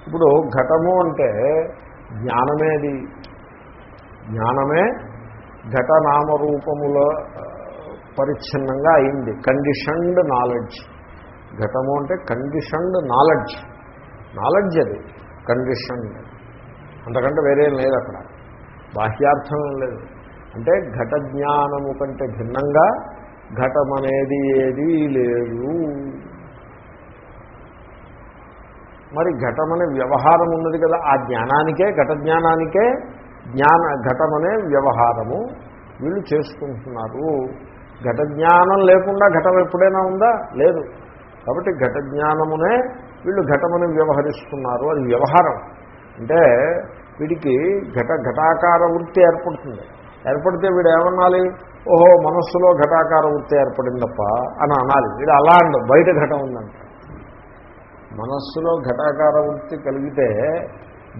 ఇప్పుడు ఘటము అంటే జ్ఞానమేది జ్ఞానమే ఘటనామరూపముల పరిచ్ఛిన్నంగా అయింది. Conditioned knowledge. ఘటము అంటే కండిషన్డ్ నాలెడ్జ్. నాలెడ్జ్ అది. కండిషన్డ్. అంతకంటే వేరేం లేదు అక్కడ. బాహ్యార్థం ఏం లేదు. అంటే ఘట జ్ఞానము కంటే భిన్నంగా ఘటమనేది ఏదీ లేదు. మరి ఘటమనే వ్యవహారం ఉన్నది కదా ఆ జ్ఞానానికే ఘట జ్ఞానానికే జ్ఞాన ఘటమనే వ్యవహారము. వీళ్ళు చేసుకుంటున్నారు. ఘట జ్ఞానం లేకుండా ఘటం ఎప్పుడైనా ఉందా? లేదు. కాబట్టి ఘట జ్ఞానమునే వీళ్ళు ఘటమని వ్యవహరిస్తున్నారు. అది వ్యవహారం. అంటే వీడికి ఘట ఘటాకార వృత్తి ఏర్పడుతుంది. ఏర్పడితే వీడు ఏమన్నాలి ఓహో మనస్సులో ఘటాకార వృత్తి ఏర్పడిందప్ప అని అనాలి. వీడు అలా అండు బయట ఘటం ఉందంట. మనస్సులో ఘటాకార వృత్తి కలిగితే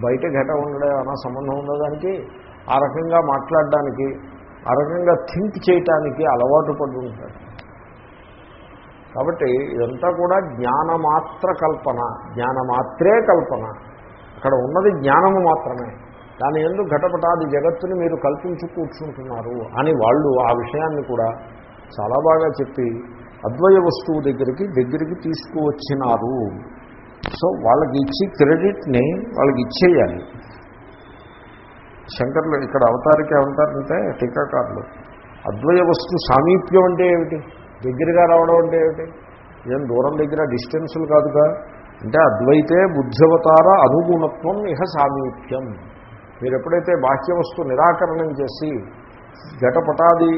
బయట ఘటం ఉండడం అన్న సంబంధం ఉందో ఆ రకంగా మాట్లాడడానికి ఆ రకంగా థింక్ చేయటానికి అలవాటు పడి ఉంటాడు కాబట్టి ఇదంతా కూడా జ్ఞానమాత్ర కల్పన. జ్ఞానమాత్రే కల్పన. అక్కడ ఉన్నది జ్ఞానము మాత్రమే. దాని ఎందు ఘటపటాది జగత్తుని మీరు కల్పించి కూర్చుంటున్నారు అని వాళ్ళు ఆ విషయాన్ని కూడా చాలా బాగా చెప్పి అద్వయ వస్తువు దగ్గరికి దగ్గరికి తీసుకువచ్చినారు. సో వాళ్ళకి ఇచ్చి క్రెడిట్ని వాళ్ళకి ఇచ్చేయాలి. శంకర్లు ఇక్కడ అవతారికి ఏమంటారంటే టీకాకారులు అద్వయ వస్తు సామీప్యం అంటే ఏమిటి? దగ్గరగా రావడం అంటే ఏమిటి? ఏం దూరం దగ్గర డిస్టెన్సులు కాదుగా? అంటే అద్వైతే బుద్ధ్యవతార అనుగుణత్వం ఇహ సామీప్యం. మీరు ఎప్పుడైతే బాహ్య వస్తువు నిరాకరణం చేసి ఘటపటాది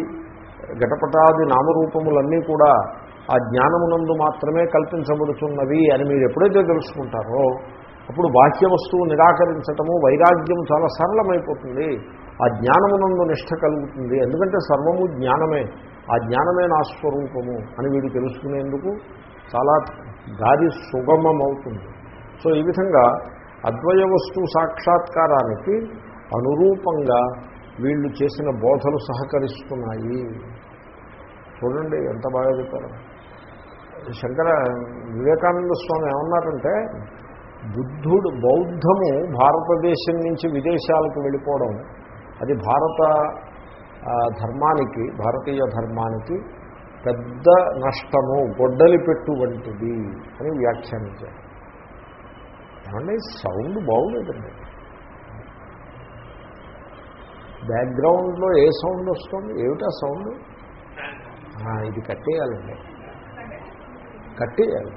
ఘటపటాది నామరూపములన్నీ కూడా ఆ జ్ఞానమునందు మాత్రమే కల్పించబడుతున్నవి అని మీరు ఎప్పుడైతే తెలుసుకుంటారో అప్పుడు బాహ్య వస్తువు నిరాకరించటము వైరాగ్యం చాలా సరళమైపోతుంది. ఆ జ్ఞానమునందు నిష్ట కలుగుతుంది. ఎందుకంటే సర్వము జ్ఞానమే. ఆ జ్ఞానమే నా స్వరూపము అని వీడు తెలుసుకునేందుకు చాలా దారి సుగమమవుతుంది. సో ఈ విధంగా అద్వయ వస్తువు సాక్షాత్కారానికి అనురూపంగా వీళ్ళు చేసిన బోధలు సహకరిస్తున్నాయి. చూడండి ఎంత బాగా చెప్పారు. శంకర వివేకానంద స్వామి ఏమన్నారంటే బుద్ధుడు బౌద్ధము భారతదేశం నుంచి విదేశాలకు వెళ్ళిపోవడం అది భారత ధర్మానికి భారతీయ ధర్మానికి పెద్ద నష్టము గొడ్డలి పెట్టు వంటిది అని వ్యాఖ్యానించారు. ఏమండి సౌండ్ బాగులేదండి బ్యాక్గ్రౌండ్లో ఏ సౌండ్ వస్తుంది? ఏమిటా సౌండ్? ఇది కట్టేయాలండి. కట్టేయాలి.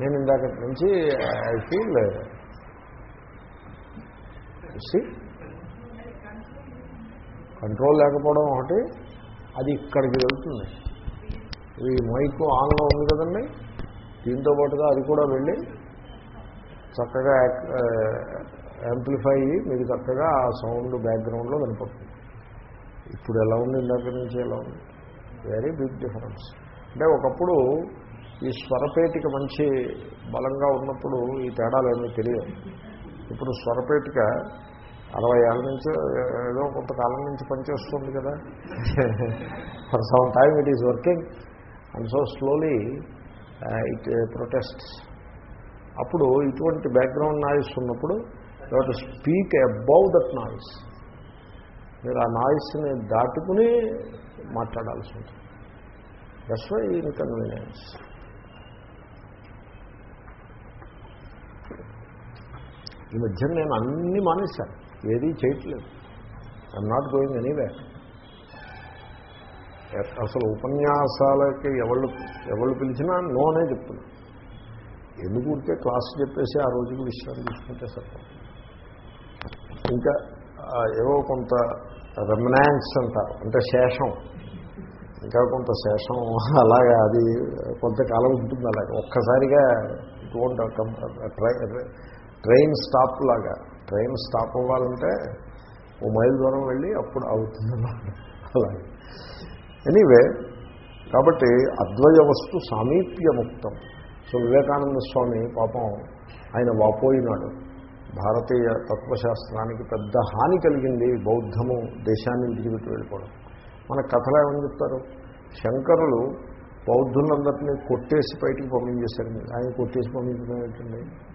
నేను ఇందాక నుంచి ఐ ఫీల్ కంట్రోల్ లేకపోవడం ఒకటి అది ఇక్కడికి వెళ్తుంది. ఈ మైకు ఆన్లో ఉంది కదండి? దీంతో పాటుగా అది కూడా వెళ్ళి చక్కగా యాంప్లిఫై అయ్యి మీకు చక్కగా ఆ సౌండ్ బ్యాక్గ్రౌండ్లో కనపడుతుంది ఇప్పుడు ఎలా ఉంది? ఇందాక నుంచి ఎలా ఉంది? వెరీ బిగ్ డిఫరెన్స్ అంటే ఒకప్పుడు ఈ స్వరపేటిక మంచి బలంగా ఉన్నప్పుడు ఈ తేడాలు ఏమీ తెలియదు. ఇప్పుడు స్వరపేటిక అరవై ఏళ్ళ నుంచి ఏదో కొంతకాలం నుంచి పనిచేస్తుంది కదా. For some time it is working and so slowly it uh, protest అప్పుడు ఇటువంటి బ్యాక్గ్రౌండ్ నాయిస్ ఉన్నప్పుడు to speak above that noise మీరు ఆ నాయిస్ని దాటుకుని మాట్లాడాల్సి ఉంటుంది. దట్స్ వై ఇన్కన్వీనియన్స్ ఈ మధ్య నేను అన్నీ మానేశాను. ఏదీ చేయట్లేదు. ఐఎమ్ నాట్ గోయింగ్ ఎనీవే అసలు ఉపన్యాసాలకి ఎవళ్ళు ఎవళ్ళు పిలిచినా నోనే చెప్తున్నా. ఎందుకు ఉంటే క్లాస్ చెప్పేసి ఆ రోజుకి విశ్రాంతి తీసుకుంటే సార్ ఇంకా ఏవో కొంత రెమనాన్స్ అంటారు అంటే శేషం. ఇంకా కొంత శేషం అలాగా అది కొంతకాలం ఉంటుంది అలాగే. ఒక్కసారిగా ఇటువంటి ట్రైన్ స్టాప్ లాగా. ట్రైన్ స్టాప్ అవ్వాలంటే ఓ మైల్ దూరం వెళ్ళి అప్పుడు అవుతుంది అలాగే. ఎనీవే కాబట్టి అద్వయ వస్తు సామీప్యముక్తం. సో వివేకానంద స్వామి పాపం ఆయన వాపోయినాడు. భారతీయ తత్వశాస్త్రానికి పెద్ద హాని కలిగింది బౌద్ధము దేశాన్ని విడిచిపెట్టి వెళ్ళిపోవడం. మన కథలు ఏమని చెప్తారు? శంకరులు బౌద్ధులందరినీ కొట్టేసి బయటికి పంపించేశారు. ఆయన కొట్టేసి పంపించడం ఏంటండి?